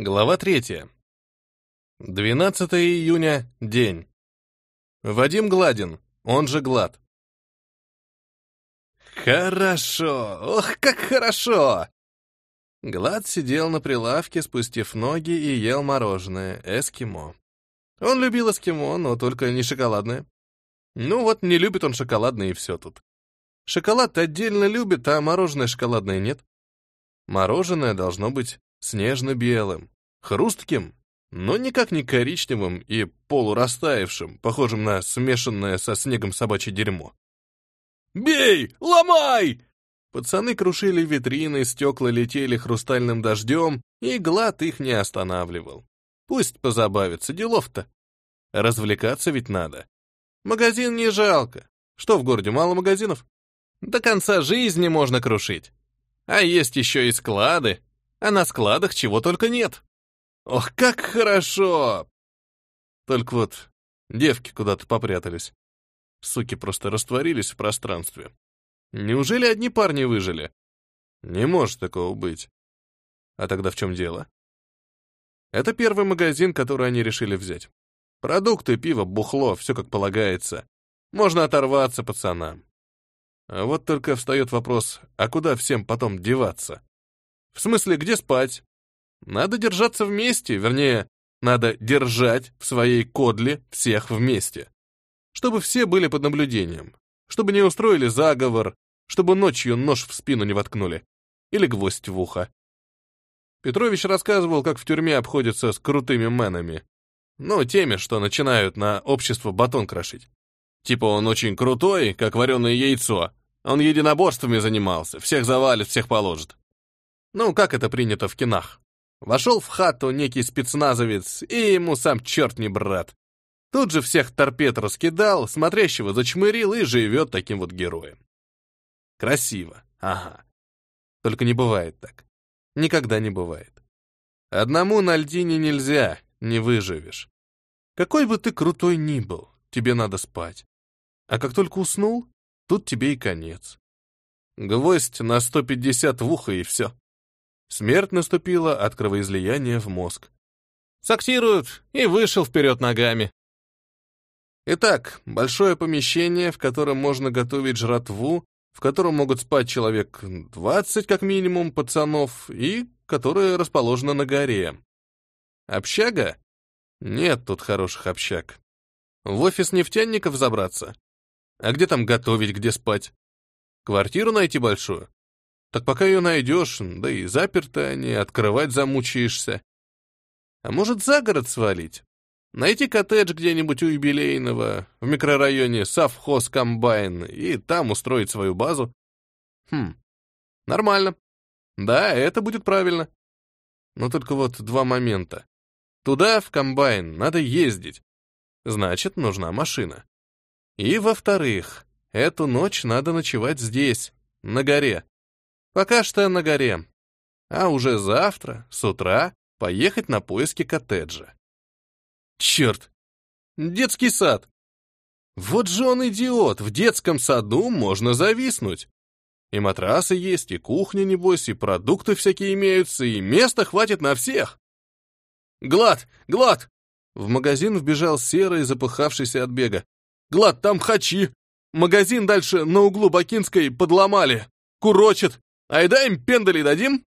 Глава третья. 12 июня, день. Вадим Гладин, он же Глад. Хорошо, ох, как хорошо! Глад сидел на прилавке, спустив ноги, и ел мороженое, эскимо. Он любил эскимо, но только не шоколадное. Ну вот, не любит он шоколадное, и все тут. Шоколад отдельно любит, а мороженое шоколадное нет. Мороженое должно быть снежно-белым, хрустким, но никак не коричневым и полурастаявшим, похожим на смешанное со снегом собачье дерьмо. «Бей! Ломай!» Пацаны крушили витрины, стекла летели хрустальным дождем, и глад их не останавливал. Пусть позабавится, делов-то. Развлекаться ведь надо. Магазин не жалко. Что в городе, мало магазинов? До конца жизни можно крушить. А есть еще и склады, а на складах чего только нет. Ох, как хорошо! Только вот девки куда-то попрятались. Суки просто растворились в пространстве. Неужели одни парни выжили? Не может такого быть. А тогда в чем дело? Это первый магазин, который они решили взять. Продукты, пиво, бухло, все как полагается. Можно оторваться пацанам. А вот только встает вопрос, а куда всем потом деваться? В смысле, где спать? Надо держаться вместе, вернее, надо держать в своей кодле всех вместе. Чтобы все были под наблюдением. Чтобы не устроили заговор, чтобы ночью нож в спину не воткнули. Или гвоздь в ухо. Петрович рассказывал, как в тюрьме обходятся с крутыми мэнами. Ну, теми, что начинают на общество батон крошить. Типа он очень крутой, как вареное яйцо. Он единоборствами занимался, всех завалит, всех положит. Ну, как это принято в кинах. Вошел в хату некий спецназовец, и ему сам черт не брат. Тут же всех торпед раскидал, смотрящего зачмырил и живет таким вот героем. Красиво, ага. Только не бывает так. Никогда не бывает. Одному на льдине нельзя, не выживешь. Какой бы ты крутой ни был, тебе надо спать. А как только уснул, тут тебе и конец. Гвоздь на 150 в ухо и все. Смерть наступила от кровоизлияния в мозг. Саксируют и вышел вперед ногами. Итак, большое помещение, в котором можно готовить жратву, в котором могут спать человек 20 как минимум пацанов и которое расположено на горе. Общага? Нет тут хороших общак. В офис нефтяников забраться? А где там готовить, где спать? Квартиру найти большую? Так пока ее найдешь, да и заперто, не открывать замучаешься. А может, за город свалить? Найти коттедж где-нибудь у юбилейного, в микрорайоне Совхоз Комбайн, и там устроить свою базу? Хм, нормально. Да, это будет правильно. Но только вот два момента. Туда, в комбайн, надо ездить. Значит, нужна машина. И, во-вторых, эту ночь надо ночевать здесь, на горе. Пока что на горе. А уже завтра, с утра, поехать на поиски коттеджа. Черт! Детский сад! Вот же он идиот, в детском саду можно зависнуть. И матрасы есть, и кухня, небось, и продукты всякие имеются, и места хватит на всех. Глад! Глад! В магазин вбежал серый, запыхавшийся от бега. Глад, там хачи! Магазин дальше на углу Бакинской подломали. Курочит! Айда им пендали дадим?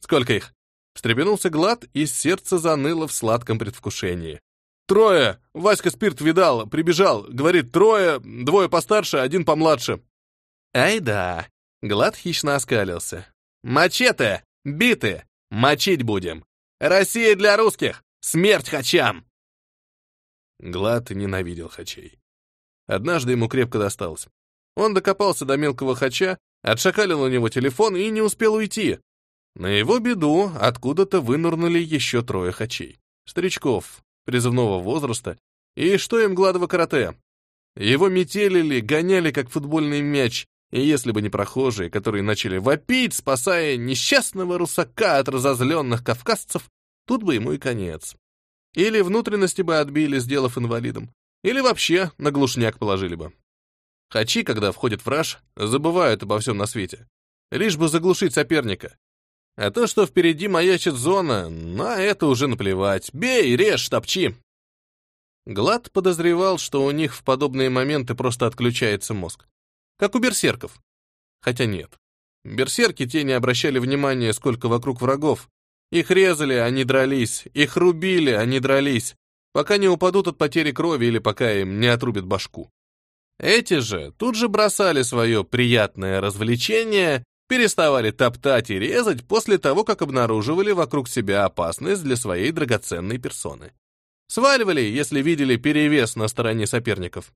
Сколько их? Встрепенулся Глад, и сердце заныло в сладком предвкушении. Трое! Васька спирт видал, прибежал. Говорит, трое, двое постарше, один помладше. Ай да. Глад хищно оскалился. Мачете! Биты! Мочить будем! Россия для русских! Смерть хачам! Глад ненавидел хачей. Однажды ему крепко досталось. Он докопался до мелкого хача, Отшакалил у него телефон и не успел уйти. На его беду откуда-то вынырнули еще трое хачей. Старичков, призывного возраста, и что им гладово карате? Его метелили, гоняли, как футбольный мяч, и если бы не прохожие, которые начали вопить, спасая несчастного русака от разозленных кавказцев, тут бы ему и конец. Или внутренности бы отбили, сделав инвалидом, или вообще на глушняк положили бы. Хачи, когда входят в раж, забывают обо всем на свете. Лишь бы заглушить соперника. А то, что впереди маячит зона, на это уже наплевать. Бей, режь, топчи. Глад подозревал, что у них в подобные моменты просто отключается мозг. Как у берсерков. Хотя нет. Берсерки те не обращали внимания, сколько вокруг врагов. Их резали, они дрались. Их рубили, они дрались. Пока не упадут от потери крови или пока им не отрубят башку. Эти же тут же бросали свое приятное развлечение, переставали топтать и резать после того, как обнаруживали вокруг себя опасность для своей драгоценной персоны. Сваливали, если видели перевес на стороне соперников.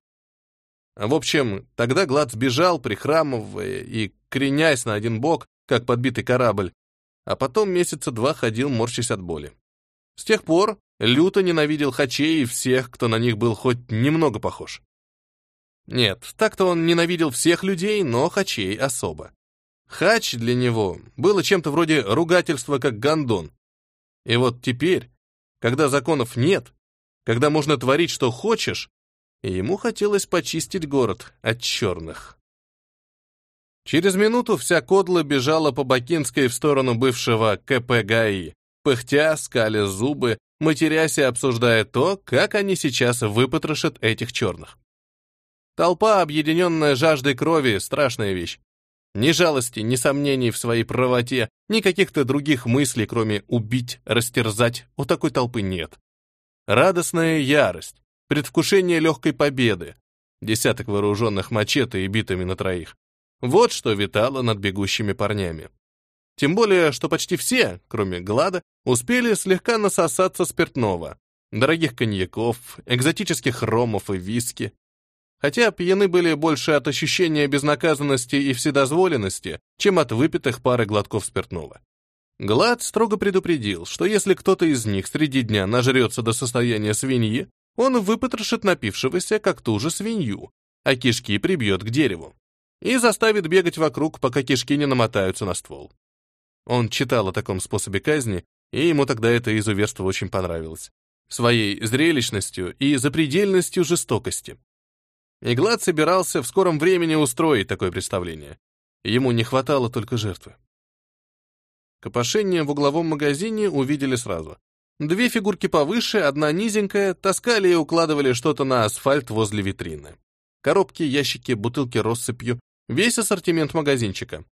В общем, тогда Глад сбежал, прихрамывая и кренясь на один бок, как подбитый корабль, а потом месяца два ходил, морщась от боли. С тех пор люто ненавидел хачей и всех, кто на них был хоть немного похож. Нет, так-то он ненавидел всех людей, но хачей особо. Хач для него было чем-то вроде ругательства, как гондон. И вот теперь, когда законов нет, когда можно творить, что хочешь, ему хотелось почистить город от черных. Через минуту вся кодла бежала по Бакинской в сторону бывшего КП ГАИ, пыхтя, скали зубы, матерясь и обсуждая то, как они сейчас выпотрошат этих черных. Толпа, объединенная жаждой крови, страшная вещь. Ни жалости, ни сомнений в своей правоте, ни каких-то других мыслей, кроме убить, растерзать, у такой толпы нет. Радостная ярость, предвкушение легкой победы, десяток вооруженных мачете и битами на троих. Вот что витало над бегущими парнями. Тем более, что почти все, кроме Глада, успели слегка насосаться спиртного, дорогих коньяков, экзотических ромов и виски. Хотя пьяны были больше от ощущения безнаказанности и вседозволенности, чем от выпитых пары глотков спиртного. Глад строго предупредил, что если кто-то из них среди дня нажрется до состояния свиньи, он выпотрошит напившегося, как ту же свинью, а кишки прибьет к дереву и заставит бегать вокруг, пока кишки не намотаются на ствол. Он читал о таком способе казни, и ему тогда это изуверство очень понравилось. Своей зрелищностью и запредельностью жестокости. И Глад собирался в скором времени устроить такое представление. Ему не хватало только жертвы. Копошение в угловом магазине увидели сразу. Две фигурки повыше, одна низенькая, таскали и укладывали что-то на асфальт возле витрины. Коробки, ящики, бутылки россыпью, весь ассортимент магазинчика.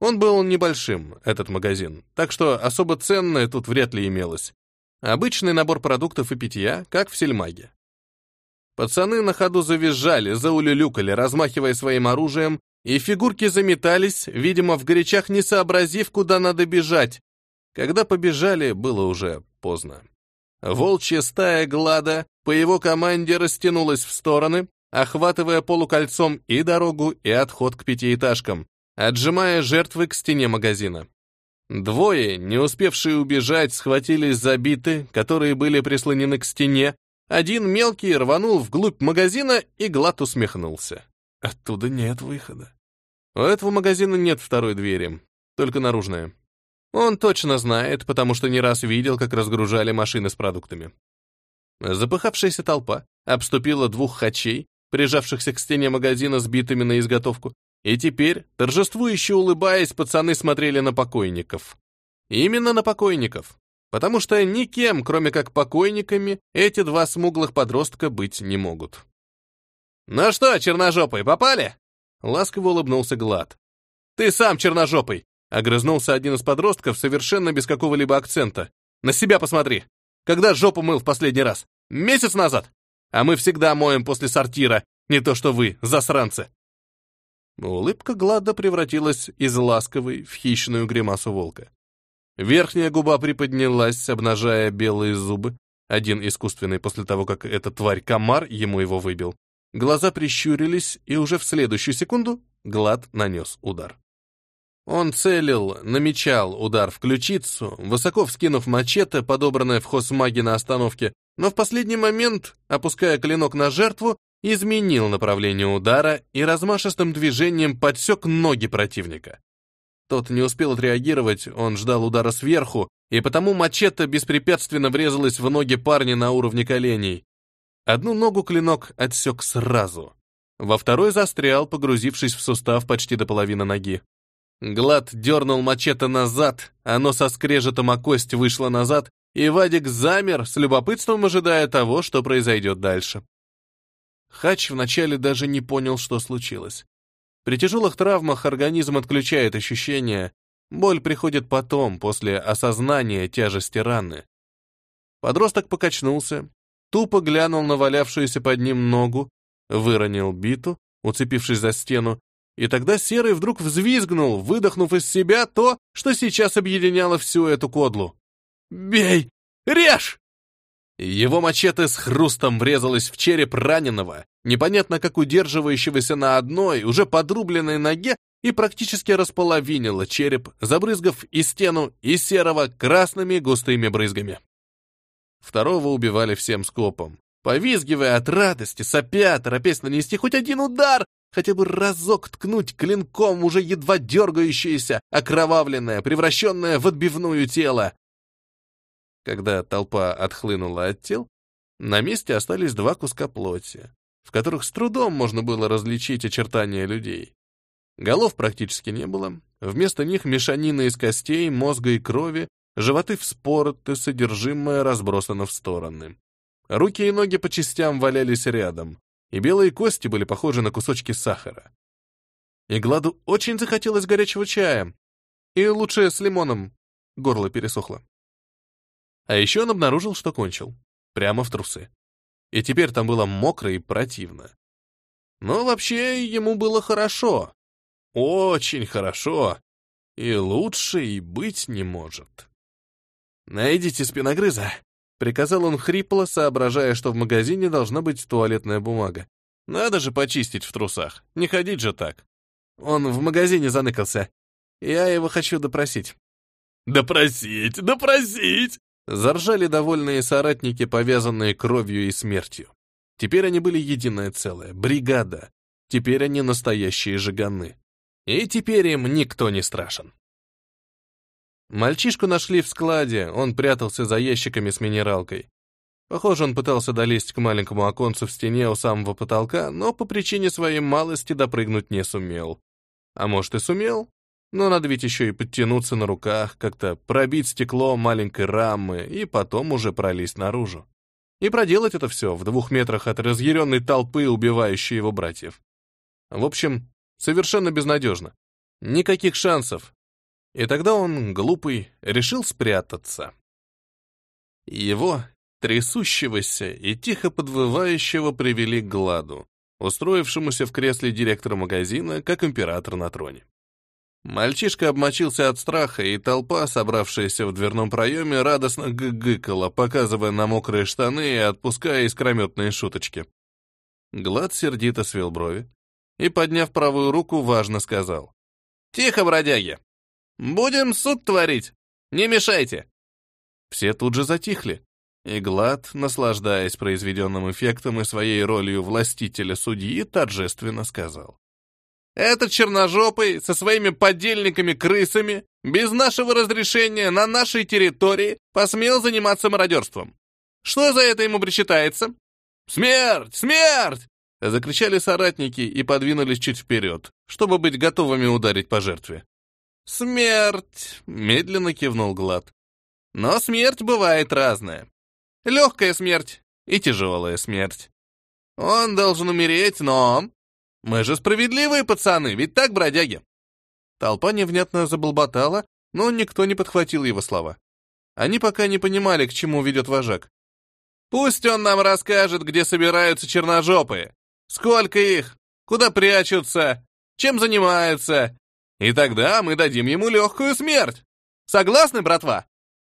Он был небольшим, этот магазин, так что особо ценное тут вряд ли имелось. Обычный набор продуктов и питья, как в сельмаге. Пацаны на ходу завизжали, заулюлюкали, размахивая своим оружием, и фигурки заметались, видимо, в горячах не сообразив, куда надо бежать. Когда побежали, было уже поздно. Волчья стая Глада по его команде растянулась в стороны, охватывая полукольцом и дорогу, и отход к пятиэтажкам, отжимая жертвы к стене магазина. Двое, не успевшие убежать, схватились за биты, которые были прислонены к стене. Один мелкий рванул вглубь магазина, и Глад усмехнулся. Оттуда нет выхода. У этого магазина нет второй двери, только наружная. Он точно знает, потому что не раз видел, как разгружали машины с продуктами. Запыхавшаяся толпа обступила двух хачей, прижавшихся к стене магазина с битыми на изготовку, и теперь, торжествующе улыбаясь, пацаны смотрели на покойников. Именно на покойников, потому что никем, кроме как покойниками, эти два смуглых подростка быть не могут. «Ну что, черножопые, попали?» Ласково улыбнулся Глад. «Ты сам черножопый!» Огрызнулся один из подростков совершенно без какого-либо акцента. «На себя посмотри! Когда жопу мыл в последний раз? Месяц назад? А мы всегда моем после сортира, не то что вы, засранцы!» Улыбка Глада превратилась из ласковой в хищную гримасу волка. Верхняя губа приподнялась, обнажая белые зубы, один искусственный после того, как эта тварь-комар ему его выбил. Глаза прищурились, и уже в следующую секунду Глад нанес удар. Он целил, намечал удар в ключицу, высоко вскинув мачете, подобранное в хозмаге на остановке, но в последний момент, опуская клинок на жертву, изменил направление удара и размашистым движением подсек ноги противника. Тот не успел отреагировать, он ждал удара сверху, и потому мачете беспрепятственно врезалась в ноги парня на уровне коленей. Одну ногу клинок отсек сразу. Во второй застрял, погрузившись в сустав почти до половины ноги. Глад дернул мачете назад, оно со скрежетом о кость вышло назад, и Вадик замер, с любопытством ожидая того, что произойдет дальше. Хач вначале даже не понял, что случилось. При тяжелых травмах организм отключает ощущения, боль приходит потом, после осознания тяжести раны. Подросток покачнулся, тупо глянул на валявшуюся под ним ногу, выронил биту, уцепившись за стену, и тогда Серый вдруг взвизгнул, выдохнув из себя то, что сейчас объединяло всю эту кодлу. «Бей! Режь!» Его мачете с хрустом врезалось в череп раненого, непонятно как удерживающегося на одной, уже подрубленной ноге, и практически располовинило череп, забрызгав и стену, и серого красными густыми брызгами. Второго убивали всем скопом, повизгивая от радости, сопя, торопясь нанести хоть один удар, хотя бы разок ткнуть клинком уже едва дергающееся, окровавленное, превращенное в отбивную тело. Когда толпа отхлынула от тел, на месте остались два куска плоти, в которых с трудом можно было различить очертания людей. Голов практически не было, вместо них мешанина из костей, мозга и крови, животы вспороты, содержимое разбросано в стороны. Руки и ноги по частям валялись рядом, и белые кости были похожи на кусочки сахара. И Гладу очень захотелось горячего чая. И лучше с лимоном. Горло пересохло. А еще он обнаружил, что кончил. Прямо в трусы. И теперь там было мокро и противно. Но вообще ему было хорошо. Очень хорошо. И лучше и быть не может. «Найдите спиногрыза», — приказал он хрипло, соображая, что в магазине должна быть туалетная бумага. «Надо же почистить в трусах, не ходить же так». Он в магазине заныкался. Я его хочу допросить. «Допросить, допросить!» Заржали довольные соратники, повязанные кровью и смертью. Теперь они были единое целое, бригада. Теперь они настоящие жиганы. И теперь им никто не страшен. Мальчишку нашли в складе, он прятался за ящиками с минералкой. Похоже, он пытался долезть к маленькому оконцу в стене у самого потолка, но по причине своей малости допрыгнуть не сумел. А может и сумел, но надо ведь еще и подтянуться на руках, как-то пробить стекло маленькой рамы и потом уже пролезть наружу. И проделать это все в двух метрах от разъяренной толпы, убивающей его братьев. В общем, совершенно безнадежно. Никаких шансов. И тогда он, глупый, решил спрятаться. Его, трясущегося и тихо подвывающего, привели к Гладу, устроившемуся в кресле директора магазина, как император на троне. Мальчишка обмочился от страха, и толпа, собравшаяся в дверном проеме, радостно гыгыкала, показывая на мокрые штаны и отпуская искрометные шуточки. Глад сердито свел брови и, подняв правую руку, важно сказал. «Тихо, бродяги! Будем суд творить! Не мешайте!» Все тут же затихли, и Глад, наслаждаясь произведенным эффектом и своей ролью властителя судьи, торжественно сказал. Этот черножопый со своими подельниками-крысами без нашего разрешения на нашей территории посмел заниматься мародерством. Что за это ему причитается? «Смерть! Смерть!» Закричали соратники и подвинулись чуть вперед, чтобы быть готовыми ударить по жертве. «Смерть!» — медленно кивнул Глад. «Но смерть бывает разная. Легкая смерть и тяжелая смерть. Он должен умереть, но мы же справедливые пацаны, ведь так, бродяги?» Толпа невнятно заболботала, но никто не подхватил его слова. Они пока не понимали, к чему ведет вожак. «Пусть он нам расскажет, где собираются черножопые. Сколько их? Куда прячутся? Чем занимаются? И тогда мы дадим ему легкую смерть. Согласны, братва?»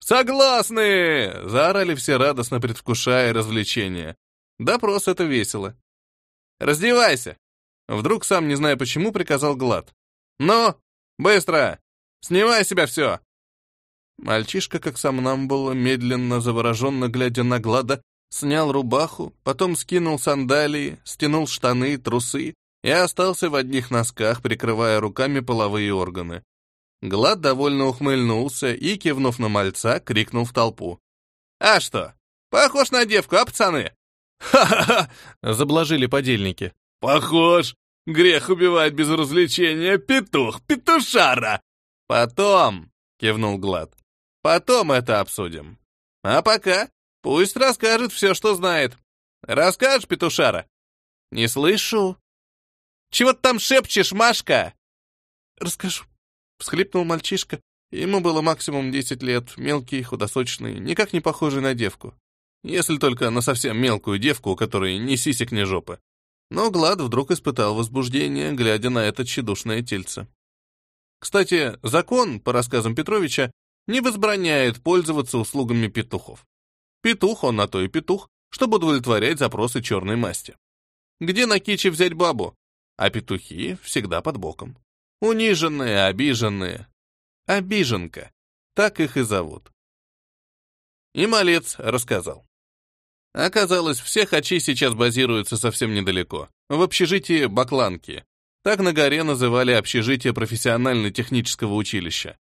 «Согласны!» — заорали все радостно, предвкушая развлечения. Допрос — это весело. «Раздевайся!» Вдруг, сам не зная почему, приказал Глад. «Ну, быстро! Снимай себя все!» Мальчишка, как сам нам было, медленно, завороженно глядя на Глада, снял рубаху, потом скинул сандалии, стянул штаны, трусы и остался в одних носках, прикрывая руками половые органы. Глад довольно ухмыльнулся и, кивнув на мальца, крикнул в толпу. «А что, похож на девку, а, пацаны?» «Ха-ха-ха!» — заблажили подельники. «Похож! Грех убивать без развлечения. Петух, петушара!» «Потом!» — кивнул Глад. «Потом это обсудим. А пока пусть расскажет все, что знает. Расскажешь, петушара?» «Не слышу». «Чего ты там шепчешь, Машка?» «Расскажу», — всхлипнул мальчишка. Ему было максимум 10 лет, мелкий, худосочный, никак не похожий на девку. Если только на совсем мелкую девку, у которой ни сисек, ни жопы. Но Глад вдруг испытал возбуждение, глядя на это тщедушное тельце. Кстати, закон, по рассказам Петровича, не возбраняет пользоваться услугами петухов. Петух, он на то и петух, чтобы удовлетворять запросы черной масти. Где на киче взять бабу? А петухи всегда под боком. Униженные, обиженные. Обиженка. Так их и зовут. И малец рассказал. Оказалось, все хачи сейчас базируются совсем недалеко, в общежитии Бакланки. Так на горе называли общежитие профессионально-технического училища.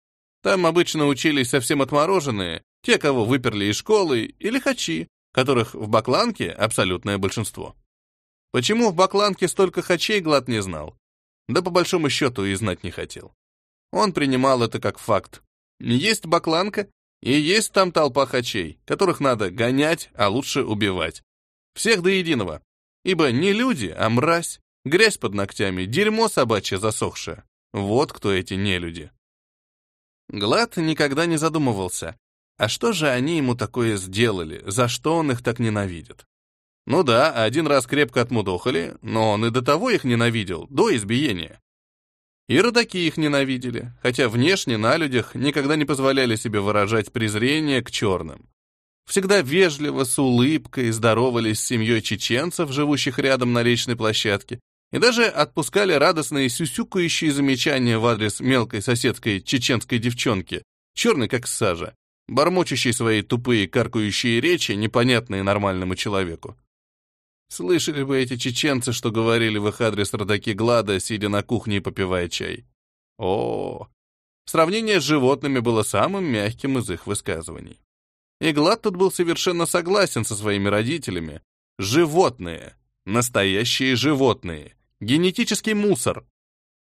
Там обычно учились совсем отмороженные, те, кого выперли из школы, или хачи, которых в Бакланке абсолютное большинство. Почему в Бакланке столько хачей, Глад не знал. Да по большому счету и знать не хотел. Он принимал это как факт. Есть Бакланка, и есть там толпа хачей, которых надо гонять, а лучше убивать. Всех до единого. Ибо не люди, а мразь, грязь под ногтями, дерьмо собачье засохшее. Вот кто эти нелюди. Глад никогда не задумывался, а что же они ему такое сделали, за что он их так ненавидит? Ну да, один раз крепко отмудохали, но он и до того их ненавидел, до избиения. И родаки их ненавидели, хотя внешне на людях никогда не позволяли себе выражать презрение к черным. Всегда вежливо, с улыбкой здоровались с семьей чеченцев, живущих рядом на речной площадке, и даже отпускали радостные сюсюкающие замечания в адрес мелкой соседской чеченской девчонки, черной как сажа, бормочущей свои тупые каркающие речи, непонятные нормальному человеку. Слышали бы эти чеченцы, что говорили в их адрес родаки Глада, сидя на кухне и попивая чай. О, сравнение с животными было самым мягким из их высказываний. И Глад тут был совершенно согласен со своими родителями. Животные. Настоящие животные. Генетический мусор.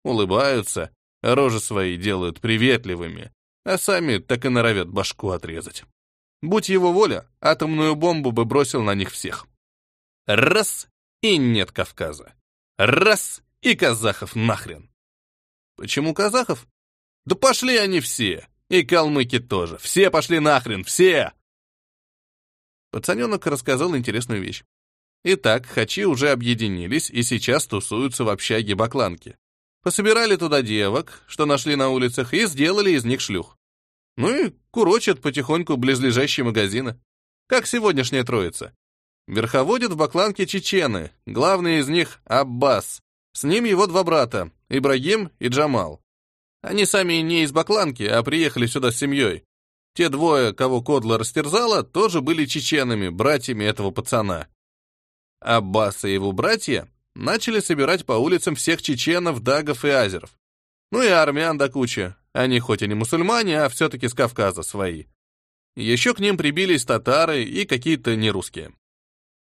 Улыбаются, рожи свои делают приветливыми, а сами так и норовят башку отрезать. Будь его воля, атомную бомбу бы бросил на них всех. Раз — и нет Кавказа. Раз — и казахов нахрен. Почему казахов? Да пошли они все. И калмыки тоже. Все пошли нахрен, все! Пацаненок рассказал интересную вещь. Итак, хачи уже объединились и сейчас тусуются в общаге Бакланки. Пособирали туда девок, что нашли на улицах, и сделали из них шлюх. Ну и курочат потихоньку близлежащие магазины. Как сегодняшняя троица. Верховодят в Бакланке чечены, главный из них — Аббас. С ним его два брата — Ибрагим и Джамал. Они сами не из Бакланки, а приехали сюда с семьей. Те двое, кого Кодла растерзала, тоже были чеченами, братьями этого пацана. Аббас и его братья начали собирать по улицам всех чеченов, дагов и азеров. Ну и армян до кучи. Они хоть и не мусульмане, а все-таки с Кавказа свои. Еще к ним прибились татары и какие-то нерусские.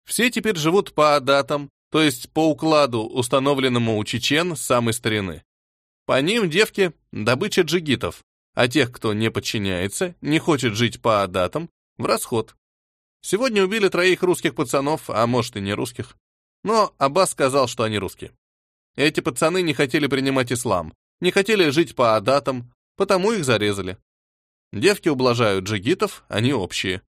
Все теперь живут по адатам, то есть по укладу, установленному у чечен самой старины. По ним девки – добыча джигитов, а тех, кто не подчиняется, не хочет жить по адатам, в расход. Сегодня убили троих русских пацанов, а может и не русских. Но Аббас сказал, что они русские. Эти пацаны не хотели принимать ислам, не хотели жить по адатам, потому их зарезали. Девки ублажают джигитов, они общие.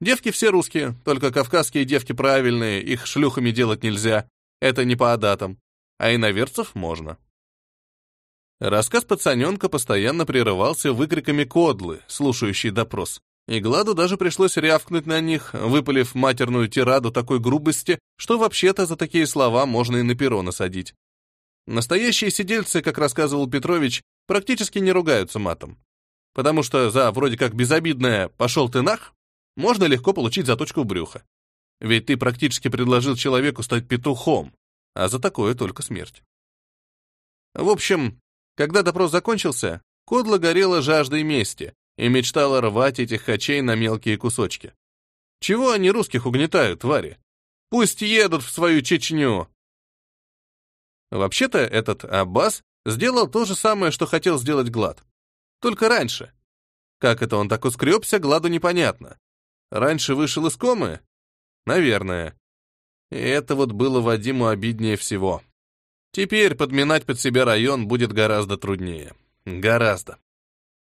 Девки все русские, только кавказские девки правильные, их шлюхами делать нельзя. Это не по адатам. А иноверцев можно. Рассказ пацаненка постоянно прерывался выкриками кодлы, слушающей допрос. И Гладу даже пришлось рявкнуть на них, выпалив матерную тираду такой грубости, что вообще-то за такие слова можно и на перо насадить. Настоящие сидельцы, как рассказывал Петрович, практически не ругаются матом. Потому что за вроде как безобидное «пошел ты нах» можно легко получить заточку брюха. Ведь ты практически предложил человеку стать петухом, а за такое только смерть. В общем, когда допрос закончился, Кодла горела жаждой мести и мечтала рвать этих хачей на мелкие кусочки. Чего они русских угнетают, твари? Пусть едут в свою Чечню. Вообще-то этот Аббас сделал то же самое, что хотел сделать Глад. Только раньше. Как это он так ускребся, Гладу непонятно. Раньше вышел из комы? Наверное. И это вот было Вадиму обиднее всего. Теперь подминать под себя район будет гораздо труднее. Гораздо.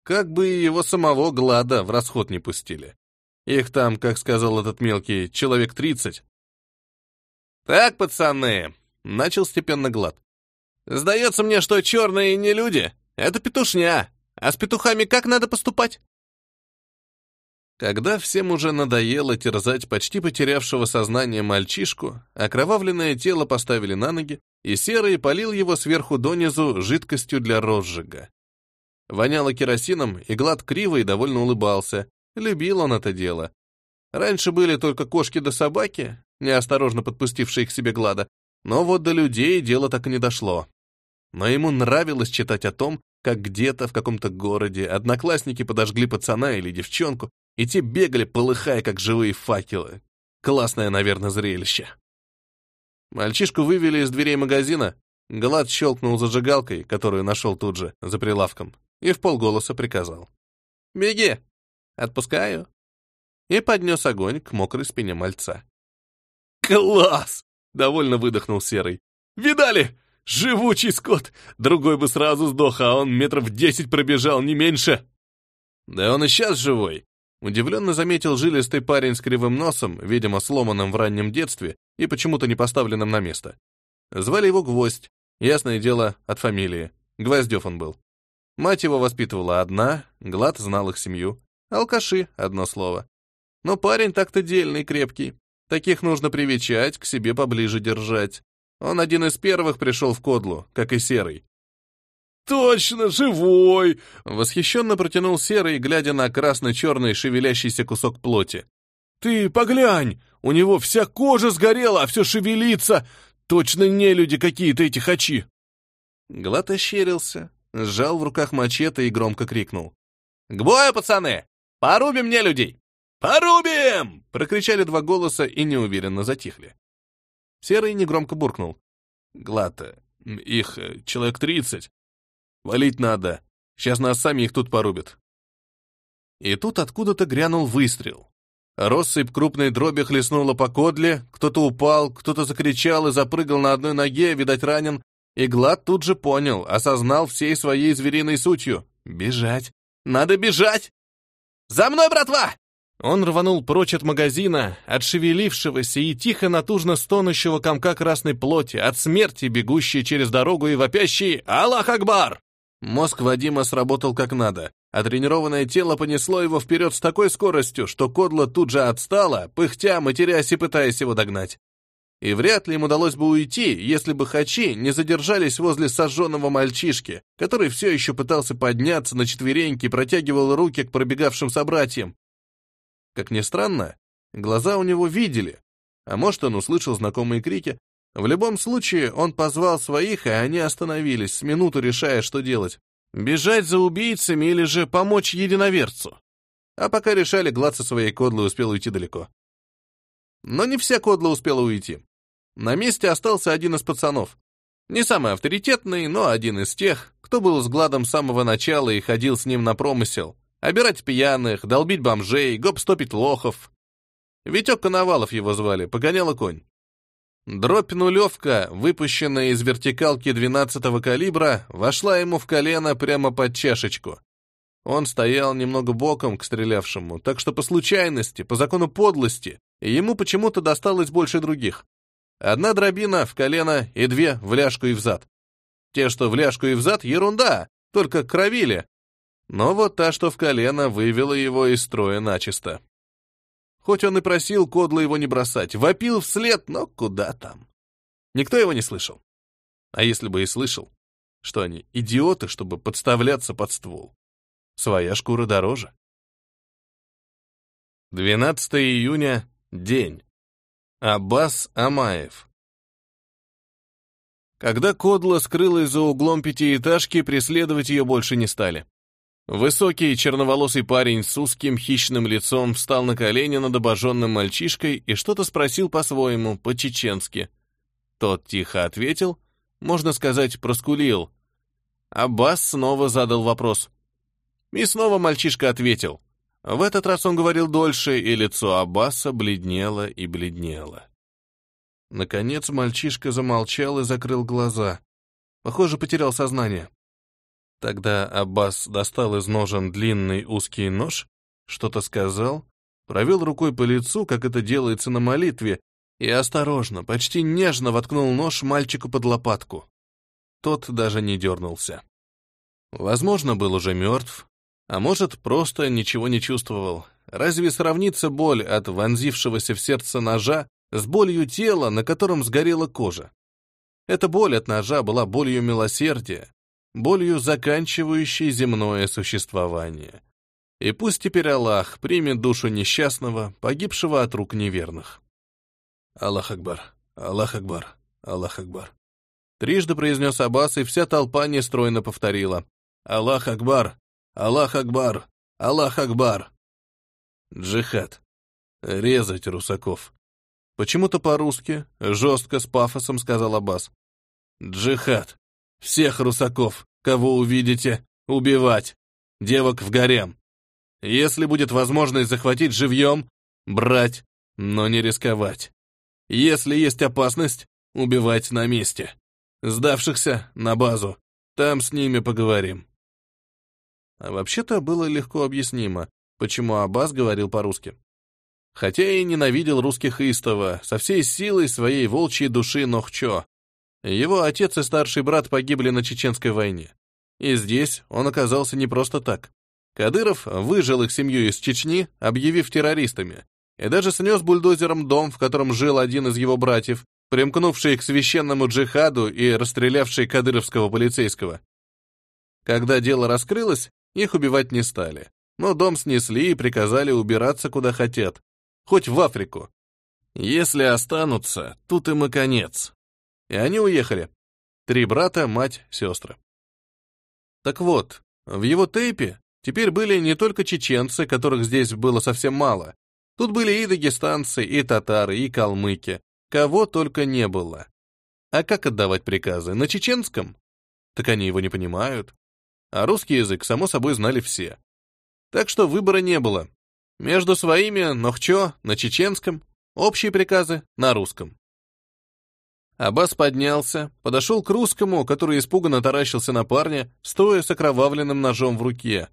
Как бы его самого Глада в расход не пустили. Их там, как сказал этот мелкий, человек тридцать. «Так, пацаны», — начал степенно Глад. «Сдается мне, что черные не люди. Это петушня. А с петухами как надо поступать?» Когда всем уже надоело терзать почти потерявшего сознание мальчишку, окровавленное тело поставили на ноги, и Серый полил его сверху донизу жидкостью для розжига. Воняло керосином, и Глад криво и довольно улыбался. Любил он это дело. Раньше были только кошки да собаки, неосторожно подпустившие к себе Глада, но вот до людей дело так и не дошло. Но ему нравилось читать о том, как где-то в каком-то городе одноклассники подожгли пацана или девчонку, и те бегали, полыхая, как живые факелы. Классное, наверное, зрелище. Мальчишку вывели из дверей магазина. Глад щелкнул зажигалкой, которую нашел тут же, за прилавком, и в полголоса приказал. «Беги! Отпускаю!» И поднес огонь к мокрой спине мальца. «Класс!» — довольно выдохнул Серый. «Видали? Живучий скот! Другой бы сразу сдох, а он метров десять пробежал, не меньше!» «Да он и сейчас живой!» Удивленно заметил жилистый парень с кривым носом, видимо, сломанным в раннем детстве и почему-то не поставленным на место. Звали его Гвоздь, ясное дело, от фамилии. Гвоздев он был. Мать его воспитывала одна, Глад знал их семью. Алкаши, одно слово. Но парень так-то дельный, крепкий. Таких нужно привечать, к себе поближе держать. Он один из первых пришел в Кодлу, как и Серый. «Точно, живой!» — восхищенно протянул Серый, глядя на красно-черный шевелящийся кусок плоти. «Ты поглянь! У него вся кожа сгорела, а все шевелится! Точно не люди какие-то эти хачи!» Глад ощерился, сжал в руках мачете и громко крикнул. «К бою, пацаны! Порубим мне людей!» «Порубим!» — прокричали два голоса и неуверенно затихли. Серый негромко буркнул. «Глад, их э, человек тридцать. Валить надо. Сейчас нас сами их тут порубят. И тут откуда-то грянул выстрел. Россыпь крупной дроби хлестнула по кодле, кто-то упал, кто-то закричал и запрыгал на одной ноге, видать, ранен. И Глад тут же понял, осознал всей своей звериной сутью. Бежать. Надо бежать! «За мной, братва!» Он рванул прочь от магазина, от шевелившегося и тихо натужно стонущего комка красной плоти, от смерти, бегущей через дорогу и вопящей «Аллах Акбар!» Мозг Вадима сработал как надо, а тренированное тело понесло его вперед с такой скоростью, что Кодла тут же отстала, пыхтя, матерясь и пытаясь его догнать. И вряд ли им удалось бы уйти, если бы хачи не задержались возле сожженного мальчишки, который все еще пытался подняться на четвереньки и протягивал руки к пробегавшим собратьям. Как ни странно, глаза у него видели, а может, он услышал знакомые крики, в любом случае, он позвал своих, и они остановились, с минуту решая, что делать. Бежать за убийцами или же помочь единоверцу. А пока решали, Глад со своей кодлой успел уйти далеко. Но не вся кодла успела уйти. На месте остался один из пацанов. Не самый авторитетный, но один из тех, кто был с Гладом с самого начала и ходил с ним на промысел. Обирать пьяных, долбить бомжей, гоп-стопить лохов. Витек Коновалов его звали, погоняла конь. Дробь-нулевка, выпущенная из вертикалки 12-го калибра, вошла ему в колено прямо под чашечку. Он стоял немного боком к стрелявшему, так что по случайности, по закону подлости, ему почему-то досталось больше других. Одна дробина в колено и две в ляжку и взад. Те, что в ляжку и взад, ерунда, только кровили. Но вот та, что в колено, вывела его из строя начисто. Хоть он и просил Кодла его не бросать, вопил вслед, но куда там. Никто его не слышал. А если бы и слышал, что они идиоты, чтобы подставляться под ствол. Своя шкура дороже. 12 июня, день. Аббас Амаев. Когда Кодла скрылась за углом пятиэтажки, преследовать ее больше не стали. Высокий черноволосый парень с узким хищным лицом встал на колени над обожженным мальчишкой и что-то спросил по-своему, по-чеченски. Тот тихо ответил, можно сказать, проскулил. Аббас снова задал вопрос. И снова мальчишка ответил. В этот раз он говорил дольше, и лицо Аббаса бледнело и бледнело. Наконец мальчишка замолчал и закрыл глаза. Похоже, потерял сознание. Тогда Аббас достал из ножен длинный узкий нож, что-то сказал, провел рукой по лицу, как это делается на молитве, и осторожно, почти нежно воткнул нож мальчику под лопатку. Тот даже не дернулся. Возможно, был уже мертв, а может, просто ничего не чувствовал. Разве сравнится боль от вонзившегося в сердце ножа с болью тела, на котором сгорела кожа? Эта боль от ножа была болью милосердия, болью, заканчивающей земное существование. И пусть теперь Аллах примет душу несчастного, погибшего от рук неверных. Аллах Акбар, Аллах Акбар, Аллах Акбар. Трижды произнес Аббас, и вся толпа нестройно повторила. Аллах Акбар, Аллах Акбар, Аллах Акбар. Джихад. Резать русаков. Почему-то по-русски, жестко, с пафосом сказал Аббас. Джихад. Всех русаков, кого увидите, убивать. Девок в гарем. Если будет возможность захватить живьем, брать, но не рисковать. Если есть опасность, убивать на месте. Сдавшихся — на базу. Там с ними поговорим. А вообще-то было легко объяснимо, почему Аббас говорил по-русски. Хотя и ненавидел русских истово, со всей силой своей волчьей души Нохчо. Его отец и старший брат погибли на Чеченской войне. И здесь он оказался не просто так. Кадыров выжил их семью из Чечни, объявив террористами, и даже снес бульдозером дом, в котором жил один из его братьев, примкнувший к священному джихаду и расстрелявший кадыровского полицейского. Когда дело раскрылось, их убивать не стали, но дом снесли и приказали убираться куда хотят, хоть в Африку. Если останутся, тут им и конец. И они уехали. Три брата, мать, сестры. Так вот, в его тейпе теперь были не только чеченцы, которых здесь было совсем мало, Тут были и дагестанцы, и татары, и калмыки. Кого только не было. А как отдавать приказы? На чеченском? Так они его не понимают. А русский язык, само собой, знали все. Так что выбора не было. Между своими Нохчо на чеченском, общие приказы на русском. Аббас поднялся, подошел к русскому, который испуганно таращился на парня, стоя с окровавленным ножом в руке,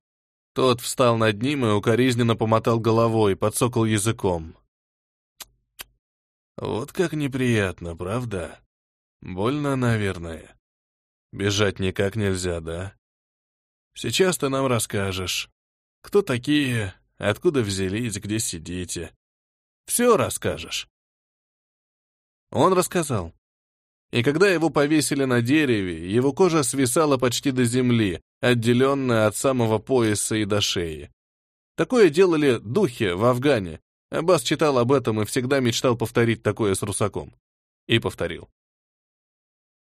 тот встал над ним и укоризненно помотал головой, подсокал языком. Вот как неприятно, правда? Больно, наверное. Бежать никак нельзя, да? Сейчас ты нам расскажешь. Кто такие, откуда взялись, где сидите. Все расскажешь. Он рассказал. И когда его повесили на дереве, его кожа свисала почти до земли, отделенная от самого пояса и до шеи. Такое делали духи в Афгане. Аббас читал об этом и всегда мечтал повторить такое с русаком. И повторил.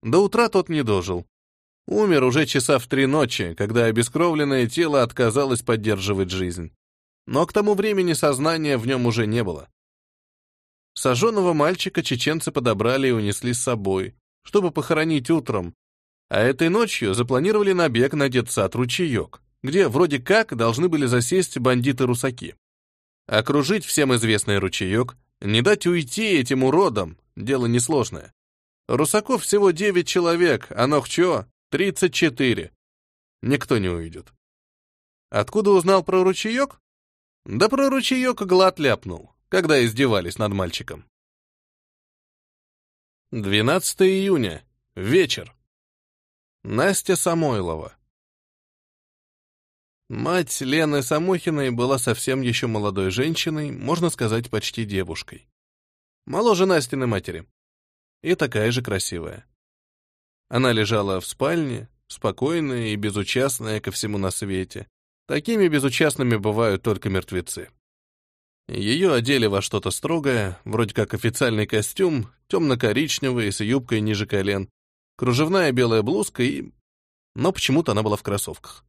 До утра тот не дожил. Умер уже часа в три ночи, когда обескровленное тело отказалось поддерживать жизнь. Но к тому времени сознания в нем уже не было. Сожженного мальчика чеченцы подобрали и унесли с собой, чтобы похоронить утром, а этой ночью запланировали набег на детсад-ручеек, где вроде как должны были засесть бандиты-русаки. Окружить всем известный ручеек, не дать уйти этим уродам — дело несложное. Русаков всего 9 человек, а Нохчо — 34. Никто не уйдет. Откуда узнал про ручеек? Да про ручеек глад ляпнул, когда издевались над мальчиком. 12 июня. Вечер. Настя Самойлова. Мать Лены Самохиной была совсем еще молодой женщиной, можно сказать, почти девушкой. Моложе Настиной матери. И такая же красивая. Она лежала в спальне, спокойная и безучастная ко всему на свете. Такими безучастными бывают только мертвецы. Ее одели во что-то строгое, вроде как официальный костюм, темно-коричневый, с юбкой ниже колен, кружевная белая блузка и... Но почему-то она была в кроссовках.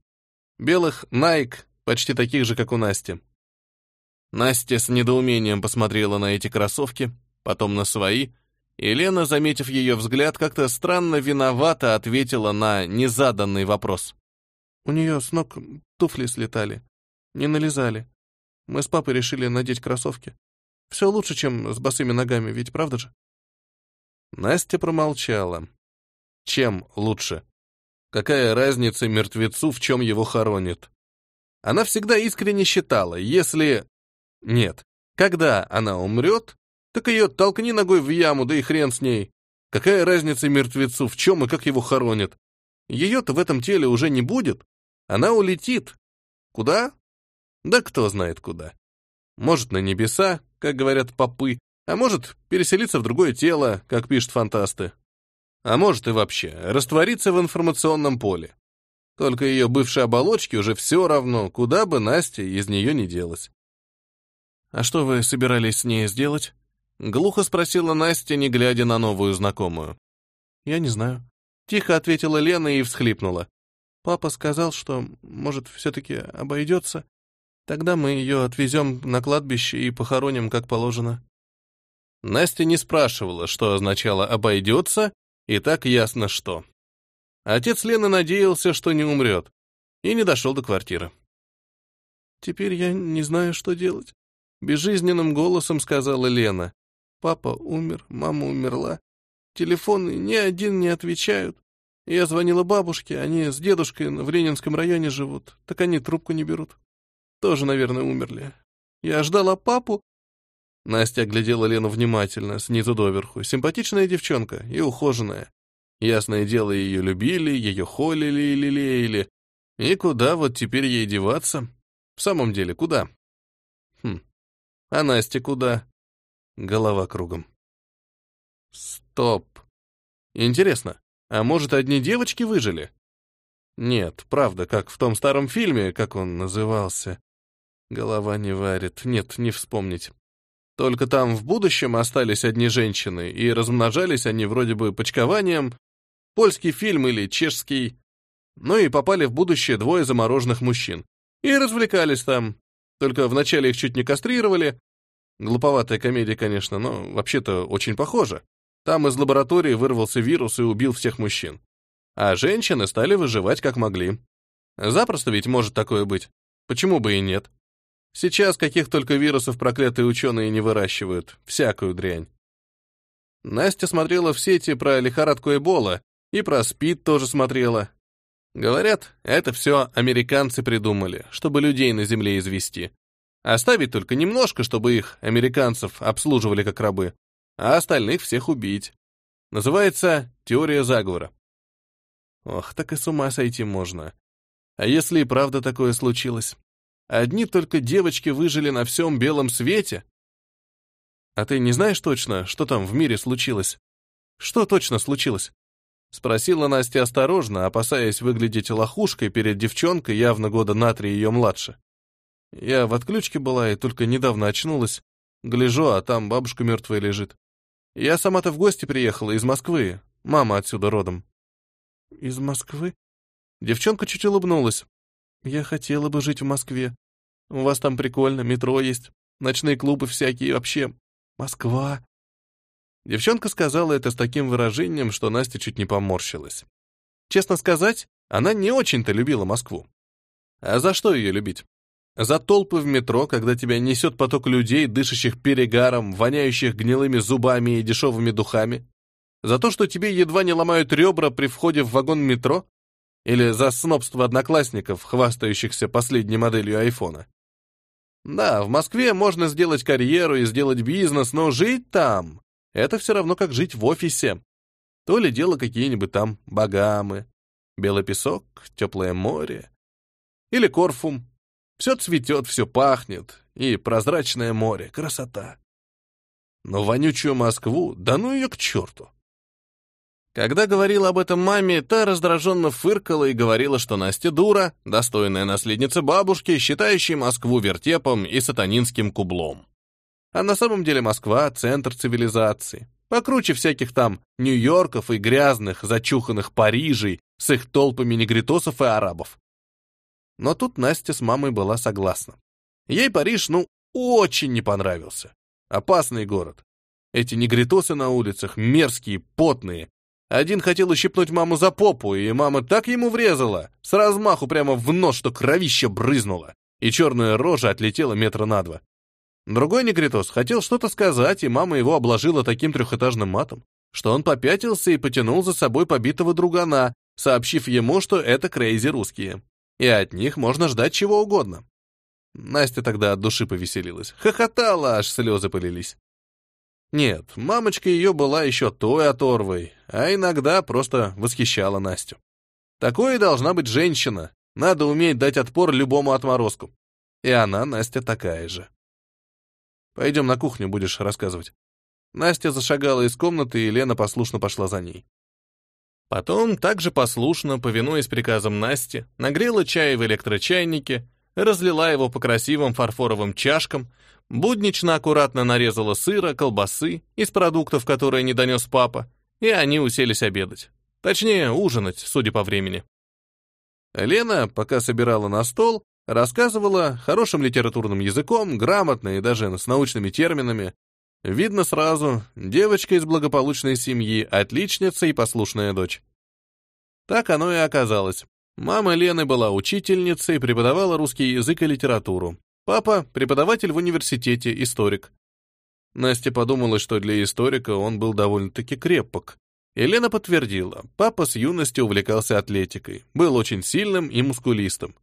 Белых Nike, почти таких же, как у Насти. Настя с недоумением посмотрела на эти кроссовки, потом на свои, Елена, заметив ее взгляд, как-то странно виновато ответила на незаданный вопрос. У нее с ног туфли слетали. Не налезали. Мы с папой решили надеть кроссовки. Все лучше, чем с босыми ногами, ведь правда же? Настя промолчала. Чем лучше? Какая разница мертвецу, в чем его хоронят? Она всегда искренне считала, если... Нет, когда она умрет, так ее толкни ногой в яму, да и хрен с ней. Какая разница мертвецу, в чем и как его хоронят? Ее-то в этом теле уже не будет. Она улетит. Куда? Да кто знает куда. Может, на небеса, как говорят попы, а может, переселиться в другое тело, как пишут фантасты. А может и вообще раствориться в информационном поле. Только ее бывшей оболочке уже все равно, куда бы Настя из нее не делась. «А что вы собирались с ней сделать?» Глухо спросила Настя, не глядя на новую знакомую. «Я не знаю». Тихо ответила Лена и всхлипнула. «Папа сказал, что, может, все-таки обойдется. Тогда мы ее отвезем на кладбище и похороним, как положено». Настя не спрашивала, что означало «обойдется», и так ясно, что. Отец Лены надеялся, что не умрет, и не дошел до квартиры. «Теперь я не знаю, что делать», — безжизненным голосом сказала Лена. «Папа умер, мама умерла. Телефоны ни один не отвечают. Я звонила бабушке, они с дедушкой в Ленинском районе живут, так они трубку не берут. Тоже, наверное, умерли. Я ждала папу, Настя оглядела Лену внимательно, снизу доверху. Симпатичная девчонка и ухоженная. Ясное дело, ее любили, ее холили и лелеяли. И куда вот теперь ей деваться? В самом деле, куда? Хм. А Настя куда? Голова кругом. Стоп. Интересно, а может, одни девочки выжили? Нет, правда, как в том старом фильме, как он назывался. Голова не варит. Нет, не вспомнить. Только там в будущем остались одни женщины, и размножались они вроде бы почкованием, польский фильм или чешский. Ну и попали в будущее двое замороженных мужчин. И развлекались там. Только вначале их чуть не кастрировали. Глуповатая комедия, конечно, но вообще-то очень похоже. Там из лаборатории вырвался вирус и убил всех мужчин. А женщины стали выживать как могли. Запросто ведь может такое быть. Почему бы и нет? Сейчас каких только вирусов проклятые ученые не выращивают. Всякую дрянь. Настя смотрела в сети про лихорадку Эбола и про СПИД тоже смотрела. Говорят, это все американцы придумали, чтобы людей на земле извести. Оставить только немножко, чтобы их, американцев, обслуживали как рабы, а остальных всех убить. Называется теория заговора. Ох, так и с ума сойти можно. А если и правда такое случилось? Одни только девочки выжили на всем белом свете. А ты не знаешь точно, что там в мире случилось? Что точно случилось? Спросила Настя осторожно, опасаясь выглядеть лохушкой перед девчонкой, явно года на три ее младше. Я в отключке была и только недавно очнулась. Гляжу, а там бабушка мертвая лежит. Я сама-то в гости приехала из Москвы. Мама отсюда родом. Из Москвы? Девчонка чуть улыбнулась. Я хотела бы жить в Москве. У вас там прикольно, метро есть, ночные клубы всякие, вообще. Москва. Девчонка сказала это с таким выражением, что Настя чуть не поморщилась. Честно сказать, она не очень-то любила Москву. А за что ее любить? За толпы в метро, когда тебя несет поток людей, дышащих перегаром, воняющих гнилыми зубами и дешевыми духами? За то, что тебе едва не ломают ребра при входе в вагон метро? Или за снобство одноклассников, хвастающихся последней моделью айфона? Да, в Москве можно сделать карьеру и сделать бизнес, но жить там — это все равно, как жить в офисе. То ли дело какие-нибудь там Багамы, белый песок, теплое море. Или Корфум. Все цветет, все пахнет, и прозрачное море, красота. Но вонючую Москву, да ну ее к черту. Когда говорила об этом маме, та раздраженно фыркала и говорила, что Настя дура, достойная наследница бабушки, считающей Москву вертепом и сатанинским кублом. А на самом деле Москва — центр цивилизации. Покруче всяких там Нью-Йорков и грязных, зачуханных Парижей с их толпами негритосов и арабов. Но тут Настя с мамой была согласна. Ей Париж, ну, очень не понравился. Опасный город. Эти негритосы на улицах мерзкие, потные. Один хотел ущипнуть маму за попу, и мама так ему врезала, с размаху прямо в нос, что кровище брызнуло, и черная рожа отлетела метра на два. Другой негритос хотел что-то сказать, и мама его обложила таким трехэтажным матом, что он попятился и потянул за собой побитого другана, сообщив ему, что это крейзи русские, и от них можно ждать чего угодно. Настя тогда от души повеселилась, хохотала, аж слезы полились. Нет, мамочка ее была еще той оторвой, а иногда просто восхищала Настю. Такой должна быть женщина, надо уметь дать отпор любому отморозку. И она, Настя, такая же. Пойдем на кухню, будешь рассказывать. Настя зашагала из комнаты, и Лена послушно пошла за ней. Потом, также послушно, повинуясь приказам Насти, нагрела чай в электрочайнике, разлила его по красивым фарфоровым чашкам, буднично аккуратно нарезала сыра, колбасы из продуктов, которые не донес папа, и они уселись обедать. Точнее, ужинать, судя по времени. Лена, пока собирала на стол, рассказывала хорошим литературным языком, грамотно и даже с научными терминами. Видно сразу, девочка из благополучной семьи, отличница и послушная дочь. Так оно и оказалось. Мама Лены была учительницей, преподавала русский язык и литературу. Папа — преподаватель в университете, историк. Настя подумала, что для историка он был довольно-таки крепок. Елена подтвердила, папа с юности увлекался атлетикой, был очень сильным и мускулистым.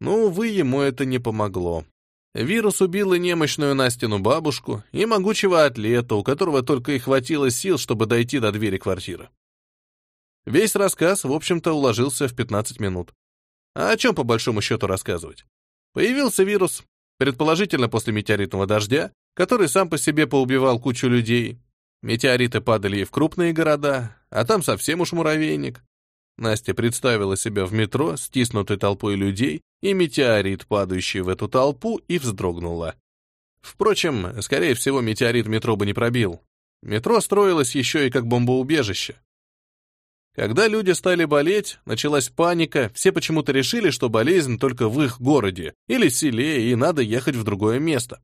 Но, увы, ему это не помогло. Вирус убил и немощную Настину бабушку, и могучего атлета, у которого только и хватило сил, чтобы дойти до двери квартиры. Весь рассказ, в общем-то, уложился в 15 минут. А о чем, по большому счету, рассказывать? Появился вирус, предположительно после метеоритного дождя, который сам по себе поубивал кучу людей. Метеориты падали и в крупные города, а там совсем уж муравейник. Настя представила себя в метро, стиснутой толпой людей, и метеорит, падающий в эту толпу, и вздрогнула. Впрочем, скорее всего, метеорит метро бы не пробил. Метро строилось еще и как бомбоубежище. Когда люди стали болеть, началась паника, все почему-то решили, что болезнь только в их городе или селе, и надо ехать в другое место.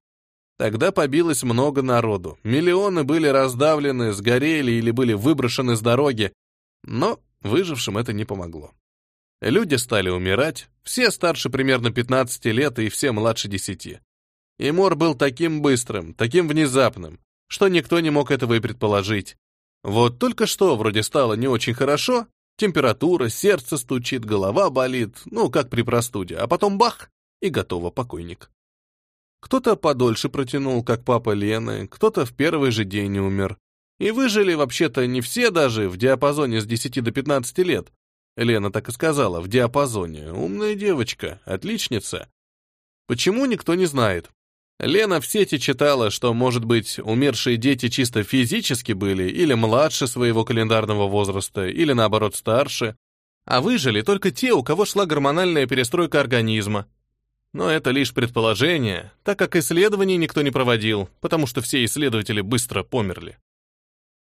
Тогда побилось много народу, миллионы были раздавлены, сгорели или были выброшены с дороги, но выжившим это не помогло. Люди стали умирать, все старше примерно 15 лет и все младше 10. И мор был таким быстрым, таким внезапным, что никто не мог этого и предположить. Вот только что вроде стало не очень хорошо, температура, сердце стучит, голова болит, ну, как при простуде, а потом бах, и готово покойник. Кто-то подольше протянул, как папа Лены, кто-то в первый же день умер. И выжили вообще-то не все даже в диапазоне с 10 до 15 лет. Лена так и сказала, в диапазоне. Умная девочка, отличница. Почему, никто не знает. Лена в сети читала, что, может быть, умершие дети чисто физически были или младше своего календарного возраста, или наоборот старше, а выжили только те, у кого шла гормональная перестройка организма. Но это лишь предположение, так как исследований никто не проводил, потому что все исследователи быстро померли.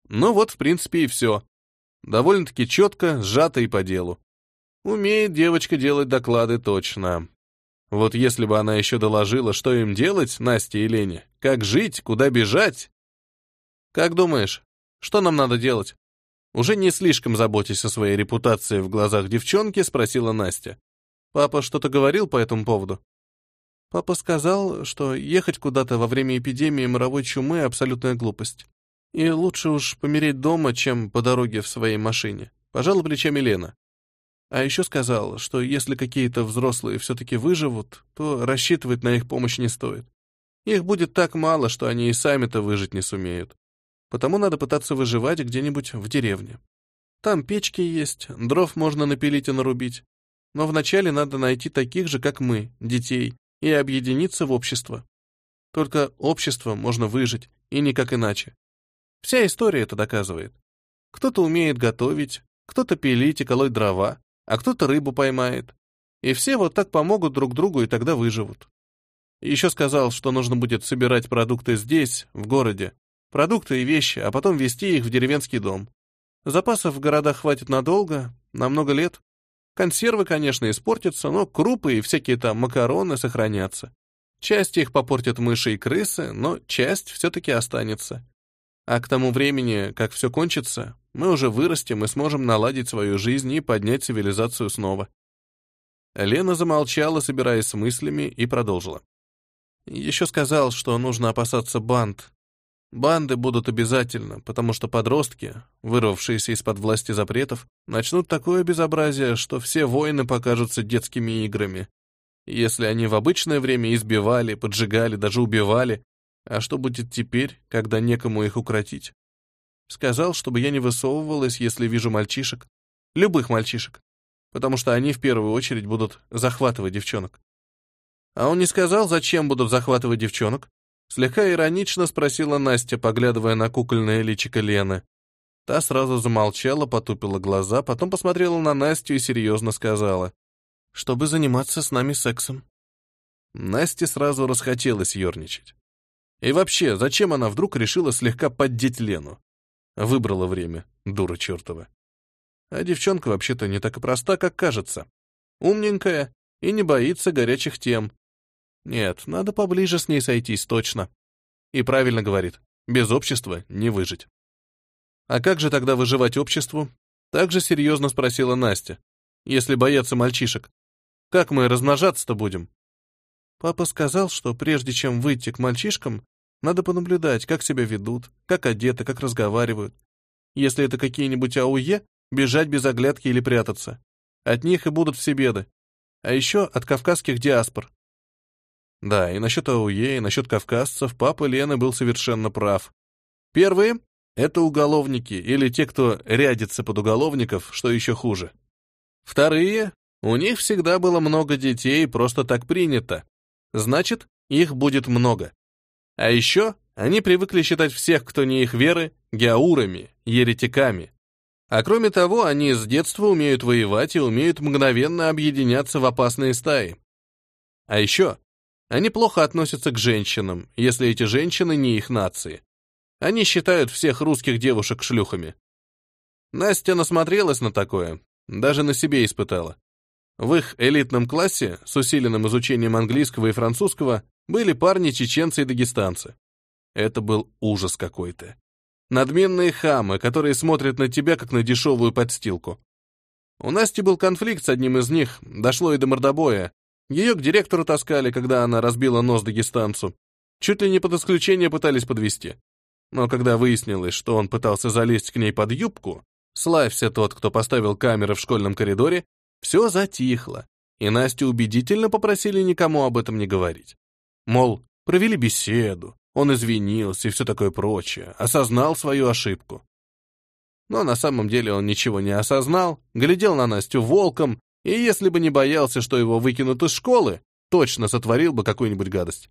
Ну вот, в принципе, и все. Довольно-таки четко, сжато и по делу. Умеет девочка делать доклады точно. Вот если бы она еще доложила, что им делать, Насте и Лене, как жить, куда бежать. Как думаешь, что нам надо делать? Уже не слишком заботясь о своей репутации в глазах девчонки, спросила Настя. Папа что-то говорил по этому поводу? Папа сказал, что ехать куда-то во время эпидемии мировой чумы — абсолютная глупость. И лучше уж помереть дома, чем по дороге в своей машине. Пожала плечами Лена. А еще сказал, что если какие-то взрослые все-таки выживут, то рассчитывать на их помощь не стоит. Их будет так мало, что они и сами-то выжить не сумеют. Потому надо пытаться выживать где-нибудь в деревне. Там печки есть, дров можно напилить и нарубить. Но вначале надо найти таких же, как мы, детей, и объединиться в общество. Только общество можно выжить, и никак иначе. Вся история это доказывает. Кто-то умеет готовить, кто-то пилить и колоть дрова, а кто-то рыбу поймает. И все вот так помогут друг другу и тогда выживут. Еще сказал, что нужно будет собирать продукты здесь, в городе. Продукты и вещи, а потом везти их в деревенский дом. Запасов в городах хватит надолго, на много лет. Консервы, конечно, испортятся, но крупы и всякие там макароны сохранятся. Часть их попортят мыши и крысы, но часть все-таки останется. А к тому времени, как все кончится, мы уже вырастем и сможем наладить свою жизнь и поднять цивилизацию снова. Лена замолчала, собираясь с мыслями, и продолжила. Еще сказал, что нужно опасаться банд. Банды будут обязательно, потому что подростки, вырвавшиеся из-под власти запретов, начнут такое безобразие, что все войны покажутся детскими играми. Если они в обычное время избивали, поджигали, даже убивали, а что будет теперь, когда некому их укротить? Сказал, чтобы я не высовывалась, если вижу мальчишек. Любых мальчишек. Потому что они в первую очередь будут захватывать девчонок. А он не сказал, зачем будут захватывать девчонок? Слегка иронично спросила Настя, поглядывая на кукольное личико Лены. Та сразу замолчала, потупила глаза, потом посмотрела на Настю и серьезно сказала, «Чтобы заниматься с нами сексом». Насте сразу расхотелось ерничать. И вообще, зачем она вдруг решила слегка поддеть Лену? Выбрала время, дура чертова. А девчонка вообще-то не так и проста, как кажется. Умненькая и не боится горячих тем. Нет, надо поближе с ней сойтись, точно. И правильно говорит, без общества не выжить. А как же тогда выживать обществу? Так же серьезно спросила Настя. Если бояться мальчишек. Как мы размножаться-то будем? Папа сказал, что прежде чем выйти к мальчишкам, надо понаблюдать, как себя ведут, как одеты, как разговаривают. Если это какие-нибудь АУЕ, бежать без оглядки или прятаться. От них и будут все беды. А еще от кавказских диаспор. Да, и насчет АУЕ, и насчет кавказцев папа Лены был совершенно прав. Первые — это уголовники или те, кто рядится под уголовников, что еще хуже. Вторые — у них всегда было много детей, просто так принято. Значит, их будет много. А еще они привыкли считать всех, кто не их веры, геаурами, еретиками. А кроме того, они с детства умеют воевать и умеют мгновенно объединяться в опасные стаи. А еще они плохо относятся к женщинам, если эти женщины не их нации. Они считают всех русских девушек шлюхами. Настя насмотрелась на такое, даже на себе испытала. В их элитном классе с усиленным изучением английского и французского были парни-чеченцы и дагестанцы. Это был ужас какой-то. Надменные хамы, которые смотрят на тебя, как на дешевую подстилку. У Насти был конфликт с одним из них, дошло и до мордобоя, ее к директору таскали, когда она разбила нос дагестанцу. Чуть ли не под исключение пытались подвести. Но когда выяснилось, что он пытался залезть к ней под юбку, славься тот, кто поставил камеры в школьном коридоре, все затихло, и Настю убедительно попросили никому об этом не говорить. Мол, провели беседу, он извинился и все такое прочее, осознал свою ошибку. Но на самом деле он ничего не осознал, глядел на Настю волком и если бы не боялся, что его выкинут из школы, точно сотворил бы какую-нибудь гадость.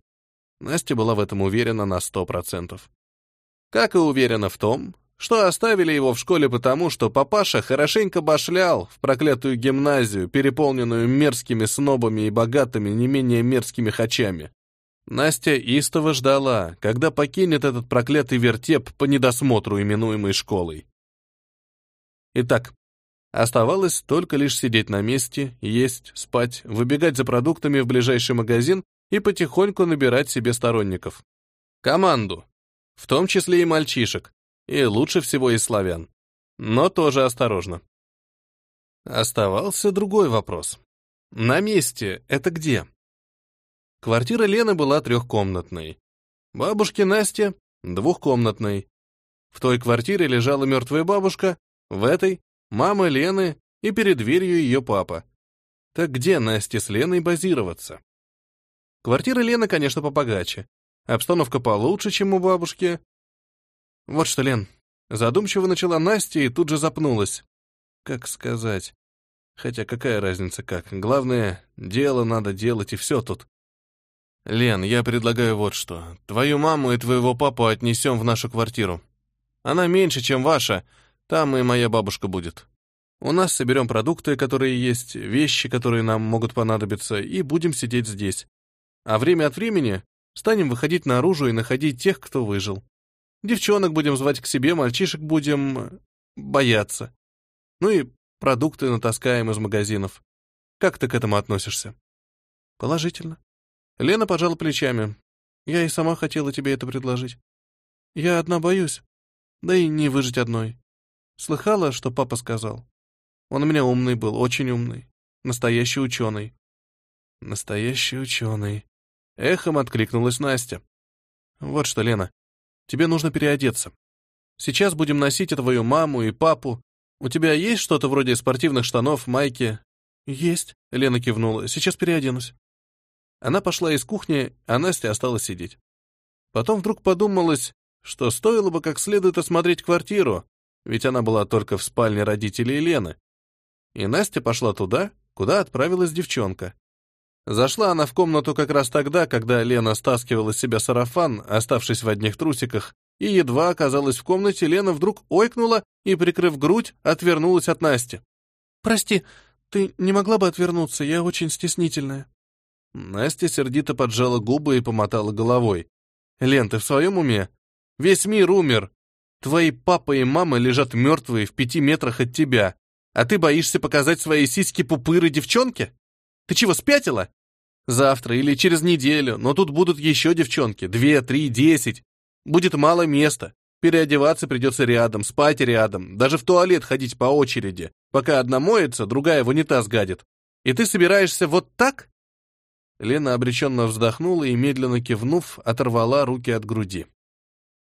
Настя была в этом уверена на сто процентов. Как и уверена в том, что оставили его в школе потому, что папаша хорошенько башлял в проклятую гимназию, переполненную мерзкими снобами и богатыми, не менее мерзкими хачами. Настя истово ждала, когда покинет этот проклятый вертеп по недосмотру, именуемый школой. Итак, Оставалось только лишь сидеть на месте, есть, спать, выбегать за продуктами в ближайший магазин и потихоньку набирать себе сторонников. Команду. В том числе и мальчишек. И лучше всего и славян. Но тоже осторожно. Оставался другой вопрос. На месте это где? Квартира Лены была трехкомнатной. Бабушки Настя — двухкомнатной. В той квартире лежала мертвая бабушка, в этой мама Лены и перед дверью ее папа. Так где Насте с Леной базироваться? Квартира Лены, конечно, побогаче. Обстановка получше, чем у бабушки. Вот что, Лен, задумчиво начала Настя и тут же запнулась. Как сказать? Хотя какая разница как? Главное, дело надо делать, и все тут. Лен, я предлагаю вот что. Твою маму и твоего папу отнесем в нашу квартиру. Она меньше, чем ваша, там и моя бабушка будет. У нас соберем продукты, которые есть, вещи, которые нам могут понадобиться, и будем сидеть здесь. А время от времени станем выходить наружу и находить тех, кто выжил. Девчонок будем звать к себе, мальчишек будем... бояться. Ну и продукты натаскаем из магазинов. Как ты к этому относишься? Положительно. Лена пожала плечами. Я и сама хотела тебе это предложить. Я одна боюсь. Да и не выжить одной. Слыхала, что папа сказал? Он у меня умный был, очень умный. Настоящий ученый. Настоящий ученый. Эхом откликнулась Настя. Вот что, Лена, тебе нужно переодеться. Сейчас будем носить твою маму, и папу. У тебя есть что-то вроде спортивных штанов, майки? Есть, Лена кивнула. Сейчас переоденусь. Она пошла из кухни, а Настя осталась сидеть. Потом вдруг подумалось, что стоило бы как следует осмотреть квартиру, ведь она была только в спальне родителей Лены. И Настя пошла туда, куда отправилась девчонка. Зашла она в комнату как раз тогда, когда Лена стаскивала с себя сарафан, оставшись в одних трусиках, и едва оказалась в комнате, Лена вдруг ойкнула и, прикрыв грудь, отвернулась от Насти. «Прости, ты не могла бы отвернуться, я очень стеснительная». Настя сердито поджала губы и помотала головой. «Лен, ты в своем уме? Весь мир умер. Твои папа и мама лежат мертвые в пяти метрах от тебя, а ты боишься показать свои сиськи-пупыры девчонке? Ты чего, спятила? Завтра или через неделю, но тут будут еще девчонки, две, три, десять. Будет мало места. Переодеваться придется рядом, спать рядом, даже в туалет ходить по очереди. Пока одна моется, другая в унитаз гадит. И ты собираешься вот так? Лена обреченно вздохнула и, медленно кивнув, оторвала руки от груди.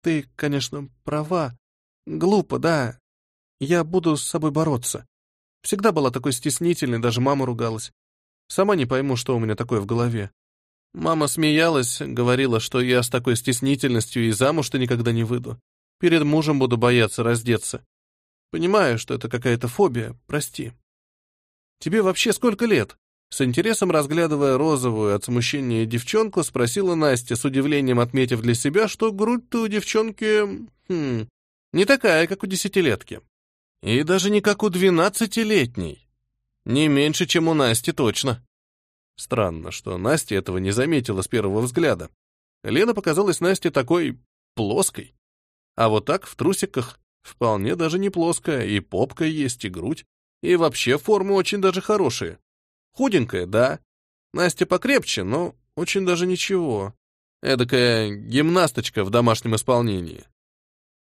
«Ты, конечно, права. Глупо, да. Я буду с собой бороться. Всегда была такой стеснительной, даже мама ругалась. Сама не пойму, что у меня такое в голове. Мама смеялась, говорила, что я с такой стеснительностью и замуж-то никогда не выйду. Перед мужем буду бояться раздеться. Понимаю, что это какая-то фобия, прости. Тебе вообще сколько лет? С интересом разглядывая розовую от смущения девчонку, спросила Настя, с удивлением отметив для себя, что грудь-то у девчонки... Хм, не такая, как у десятилетки. И даже не как у двенадцатилетней. Не меньше, чем у Насти точно. Странно, что Настя этого не заметила с первого взгляда. Лена показалась Насте такой плоской. А вот так, в трусиках, вполне даже не плоская, и попка есть, и грудь, и вообще формы очень даже хорошие. Худенькая, да. Настя покрепче, но очень даже ничего. Эдакая гимнасточка в домашнем исполнении.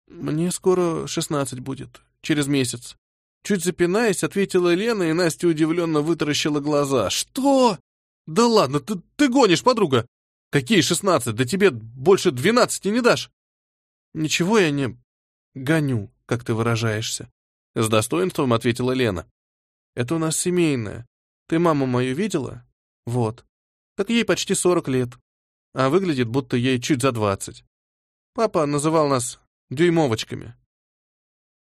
Мне скоро шестнадцать будет, через месяц. Чуть запинаясь, ответила Лена, и Настя удивленно вытаращила глаза. «Что? Да ладно, ты, ты гонишь, подруга! Какие шестнадцать? Да тебе больше двенадцати не дашь!» «Ничего я не гоню, как ты выражаешься», — с достоинством ответила Лена. «Это у нас семейное. Ты маму мою видела? Вот. Так ей почти сорок лет. А выглядит, будто ей чуть за двадцать. Папа называл нас дюймовочками.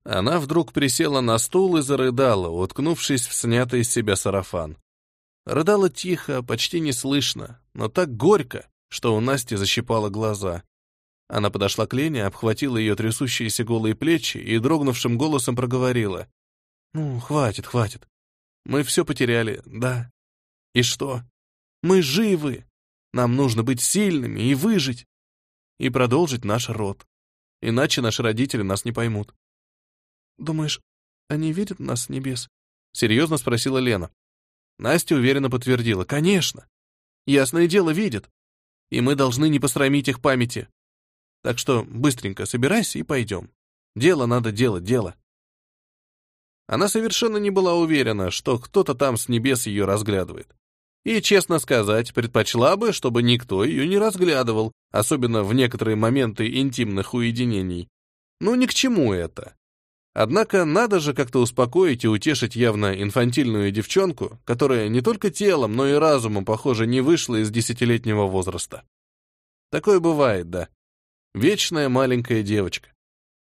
Она вдруг присела на стул и зарыдала, уткнувшись в снятый из себя сарафан. Рыдала тихо, почти неслышно, но так горько, что у Насти защипало глаза. Она подошла к Лене, обхватила ее трясущиеся голые плечи и дрогнувшим голосом проговорила. «Ну, хватит, хватит. Мы все потеряли, да. И что? Мы живы. Нам нужно быть сильными и выжить. И продолжить наш род. Иначе наши родители нас не поймут. Думаешь, они видят нас с небес? Серьезно спросила Лена. Настя уверенно подтвердила. Конечно. Ясное дело, видят. И мы должны не посрамить их памяти. Так что быстренько собирайся и пойдем. Дело надо делать, дело. Она совершенно не была уверена, что кто-то там с небес ее разглядывает. И, честно сказать, предпочла бы, чтобы никто ее не разглядывал, особенно в некоторые моменты интимных уединений. Ну, ни к чему это. Однако надо же как-то успокоить и утешить явно инфантильную девчонку, которая не только телом, но и разумом, похоже, не вышла из десятилетнего возраста. Такое бывает, да. Вечная маленькая девочка.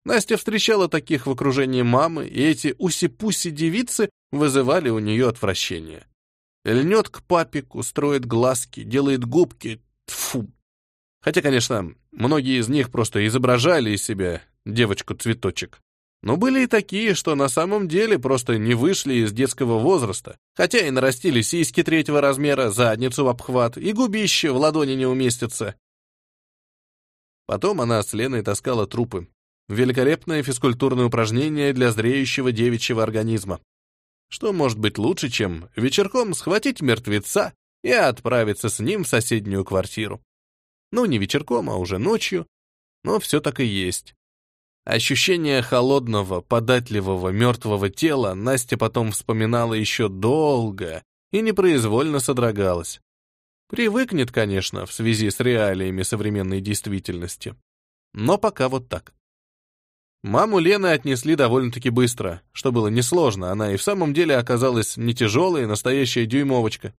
Настя встречала таких в окружении мамы, и эти уси-пуси девицы вызывали у нее отвращение. Льнет к папику, строит глазки, делает губки. Тфу. Хотя, конечно, многие из них просто изображали из себя девочку-цветочек. Но были и такие, что на самом деле просто не вышли из детского возраста, хотя и нарастили сиськи третьего размера, задницу в обхват, и губище в ладони не уместится. Потом она с Леной таскала трупы, Великолепное физкультурное упражнение для зреющего девичьего организма. Что может быть лучше, чем вечерком схватить мертвеца и отправиться с ним в соседнюю квартиру? Ну, не вечерком, а уже ночью, но все так и есть. Ощущение холодного, податливого, мертвого тела Настя потом вспоминала еще долго и непроизвольно содрогалась. Привыкнет, конечно, в связи с реалиями современной действительности. Но пока вот так. Маму Лены отнесли довольно-таки быстро, что было несложно, она и в самом деле оказалась не тяжелая, настоящая дюймовочка.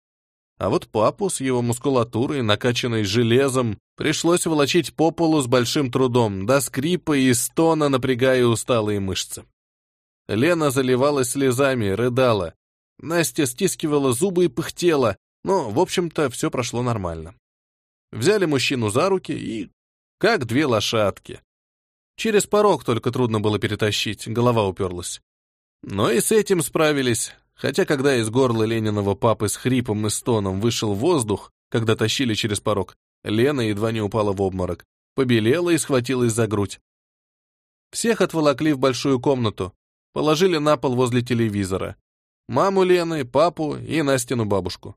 А вот папу с его мускулатурой, накачанной железом, пришлось волочить по полу с большим трудом, до скрипа и стона напрягая усталые мышцы. Лена заливалась слезами, рыдала. Настя стискивала зубы и пыхтела, но, в общем-то, все прошло нормально. Взяли мужчину за руки и... как две лошадки. Через порог только трудно было перетащить, голова уперлась. Но и с этим справились, хотя когда из горла Лениного папы с хрипом и стоном вышел воздух, когда тащили через порог, Лена едва не упала в обморок, побелела и схватилась за грудь. Всех отволокли в большую комнату, положили на пол возле телевизора. Маму Лены, папу и Настину бабушку.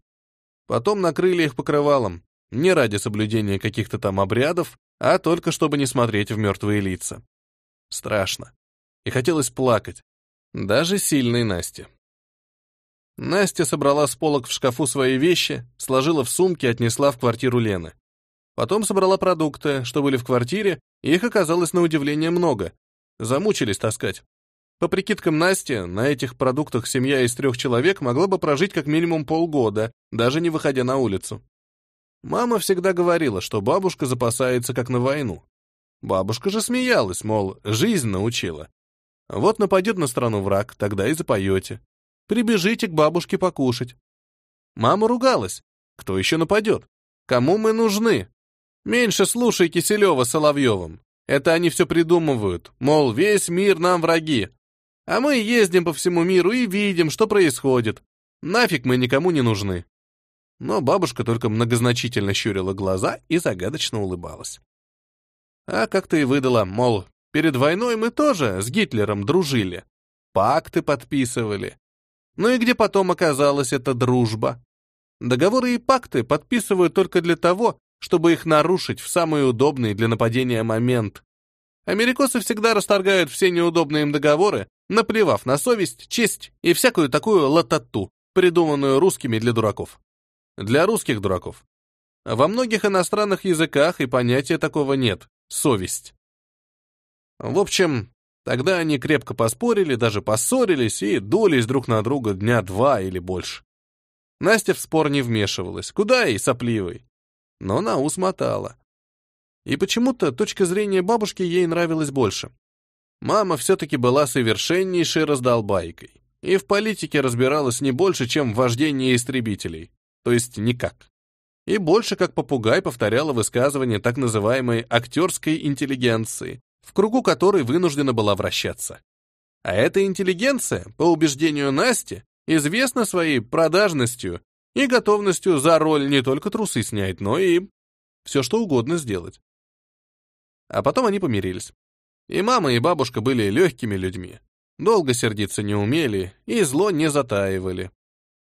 Потом накрыли их покрывалом, не ради соблюдения каких-то там обрядов, а только чтобы не смотреть в мертвые лица. Страшно. И хотелось плакать. Даже сильной Насте. Настя собрала с полок в шкафу свои вещи, сложила в сумки, отнесла в квартиру Лены. Потом собрала продукты, что были в квартире, и их оказалось на удивление много. Замучились таскать. По прикидкам Насти, на этих продуктах семья из трех человек могла бы прожить как минимум полгода, даже не выходя на улицу. Мама всегда говорила, что бабушка запасается как на войну. Бабушка же смеялась, мол, жизнь научила. Вот нападет на страну враг, тогда и запоете. Прибежите к бабушке покушать. Мама ругалась. Кто еще нападет? Кому мы нужны? Меньше слушай Киселева с Соловьевым. Это они все придумывают, мол, весь мир нам враги. А мы ездим по всему миру и видим, что происходит. Нафиг мы никому не нужны. Но бабушка только многозначительно щурила глаза и загадочно улыбалась. А как-то и выдала, мол, перед войной мы тоже с Гитлером дружили. Пакты подписывали. Ну и где потом оказалась эта дружба? Договоры и пакты подписывают только для того, чтобы их нарушить в самый удобный для нападения момент. Америкосы всегда расторгают все неудобные им договоры, наплевав на совесть, честь и всякую такую латату, придуманную русскими для дураков. Для русских дураков. Во многих иностранных языках и понятия такого нет. Совесть. В общем, тогда они крепко поспорили, даже поссорились и дулись друг на друга дня два или больше. Настя в спор не вмешивалась. Куда и сопливой. Но на ус мотала. И почему-то точка зрения бабушки ей нравилась больше. Мама все-таки была совершеннейшей раздолбайкой и в политике разбиралась не больше, чем в вождении истребителей то есть никак. И больше как попугай повторяла высказывания так называемой актерской интеллигенции, в кругу которой вынуждена была вращаться. А эта интеллигенция, по убеждению Насти, известна своей продажностью и готовностью за роль не только трусы снять, но и все что угодно сделать. А потом они помирились. И мама, и бабушка были легкими людьми. Долго сердиться не умели и зло не затаивали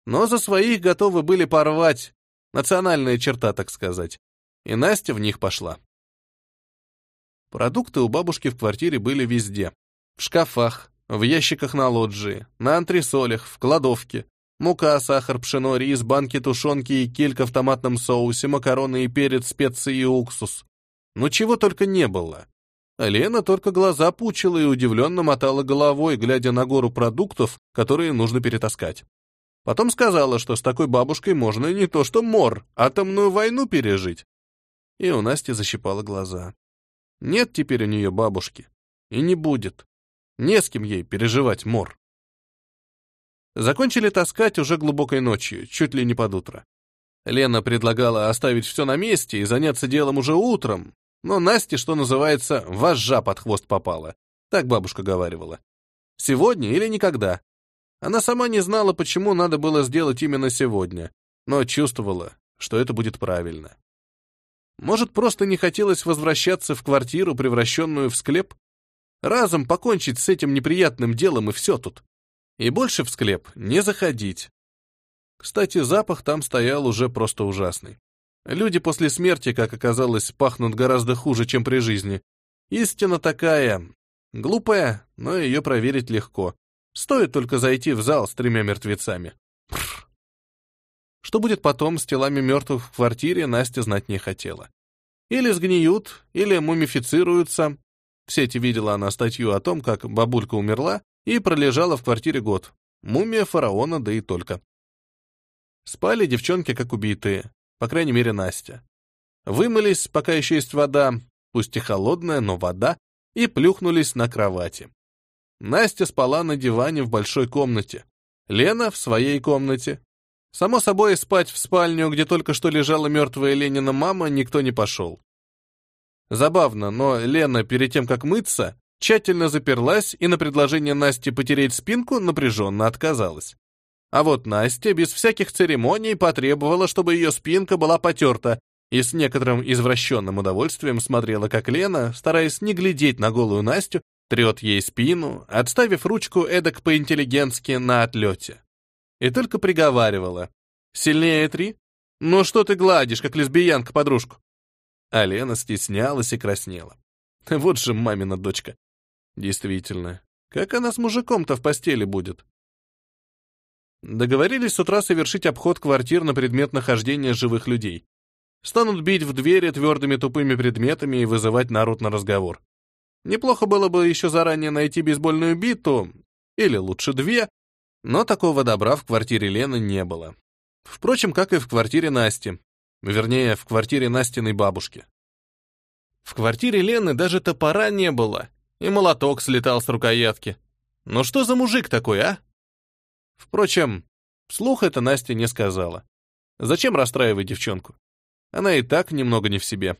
но за своих готовы были порвать. Национальная черта, так сказать. И Настя в них пошла. Продукты у бабушки в квартире были везде. В шкафах, в ящиках на лоджии, на антресолях, в кладовке. Мука, сахар, пшено, рис, банки тушенки и килька в томатном соусе, макароны и перец, специи и уксус. Ну чего только не было. Лена только глаза пучила и удивленно мотала головой, глядя на гору продуктов, которые нужно перетаскать. Потом сказала, что с такой бабушкой можно не то что мор, атомную войну пережить. И у Насти защипала глаза. Нет теперь у нее бабушки. И не будет. Не с кем ей переживать мор. Закончили таскать уже глубокой ночью, чуть ли не под утро. Лена предлагала оставить все на месте и заняться делом уже утром, но Насте, что называется, вожжа под хвост попала. Так бабушка говаривала. Сегодня или никогда. Она сама не знала, почему надо было сделать именно сегодня, но чувствовала, что это будет правильно. Может, просто не хотелось возвращаться в квартиру, превращенную в склеп? Разом покончить с этим неприятным делом и все тут. И больше в склеп не заходить. Кстати, запах там стоял уже просто ужасный. Люди после смерти, как оказалось, пахнут гораздо хуже, чем при жизни. Истина такая. Глупая, но ее проверить легко. Стоит только зайти в зал с тремя мертвецами. Пррр. Что будет потом с телами мертвых в квартире, Настя знать не хотела. Или сгниют, или мумифицируются. В сети видела она статью о том, как бабулька умерла и пролежала в квартире год. Мумия фараона, да и только. Спали девчонки как убитые, по крайней мере Настя. Вымылись, пока еще есть вода, пусть и холодная, но вода, и плюхнулись на кровати. Настя спала на диване в большой комнате, Лена в своей комнате. Само собой, спать в спальню, где только что лежала мертвая Ленина мама, никто не пошел. Забавно, но Лена, перед тем, как мыться, тщательно заперлась и на предложение Насти потереть спинку напряженно отказалась. А вот Настя без всяких церемоний потребовала, чтобы ее спинка была потерта, и с некоторым извращенным удовольствием смотрела, как Лена, стараясь не глядеть на голую Настю, трет ей спину, отставив ручку эдак по-интеллигентски на отлете. И только приговаривала. «Сильнее три? Ну что ты гладишь, как лесбиянка подружку?» А Лена стеснялась и краснела. Вот же мамина дочка. Действительно, как она с мужиком-то в постели будет? Договорились с утра совершить обход квартир на предмет нахождения живых людей. Станут бить в двери твердыми тупыми предметами и вызывать народ на разговор. Неплохо было бы еще заранее найти бейсбольную биту, или лучше две, но такого добра в квартире Лены не было. Впрочем, как и в квартире Насти. Вернее, в квартире Настиной бабушки. В квартире Лены даже топора не было, и молоток слетал с рукоятки. Ну что за мужик такой, а? Впрочем, вслух это Настя не сказала. Зачем расстраивать девчонку? Она и так немного не в себе.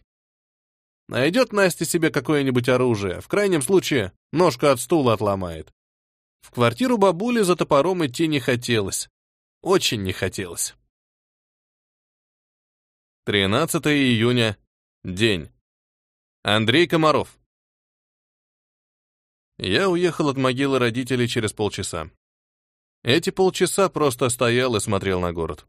Найдет Настя себе какое-нибудь оружие, в крайнем случае ножку от стула отломает. В квартиру бабули за топором идти не хотелось. Очень не хотелось. 13 июня. День. Андрей Комаров. Я уехал от могилы родителей через полчаса. Эти полчаса просто стоял и смотрел на город.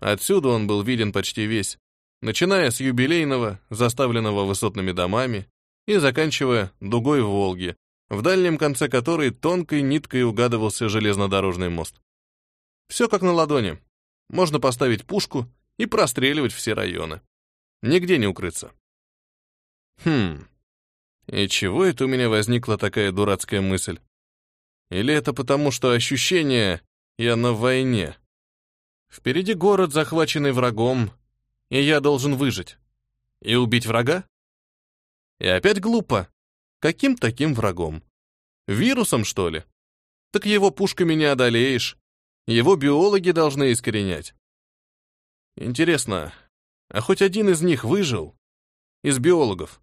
Отсюда он был виден почти весь, начиная с юбилейного, заставленного высотными домами, и заканчивая дугой в Волге, в дальнем конце которой тонкой ниткой угадывался железнодорожный мост. Все как на ладони. Можно поставить пушку и простреливать все районы. Нигде не укрыться. Хм. И чего это у меня возникла такая дурацкая мысль? Или это потому, что ощущение «я на войне»? Впереди город, захваченный врагом, и я должен выжить. И убить врага? И опять глупо. Каким таким врагом? Вирусом, что ли? Так его пушками не одолеешь. Его биологи должны искоренять. Интересно, а хоть один из них выжил? Из биологов?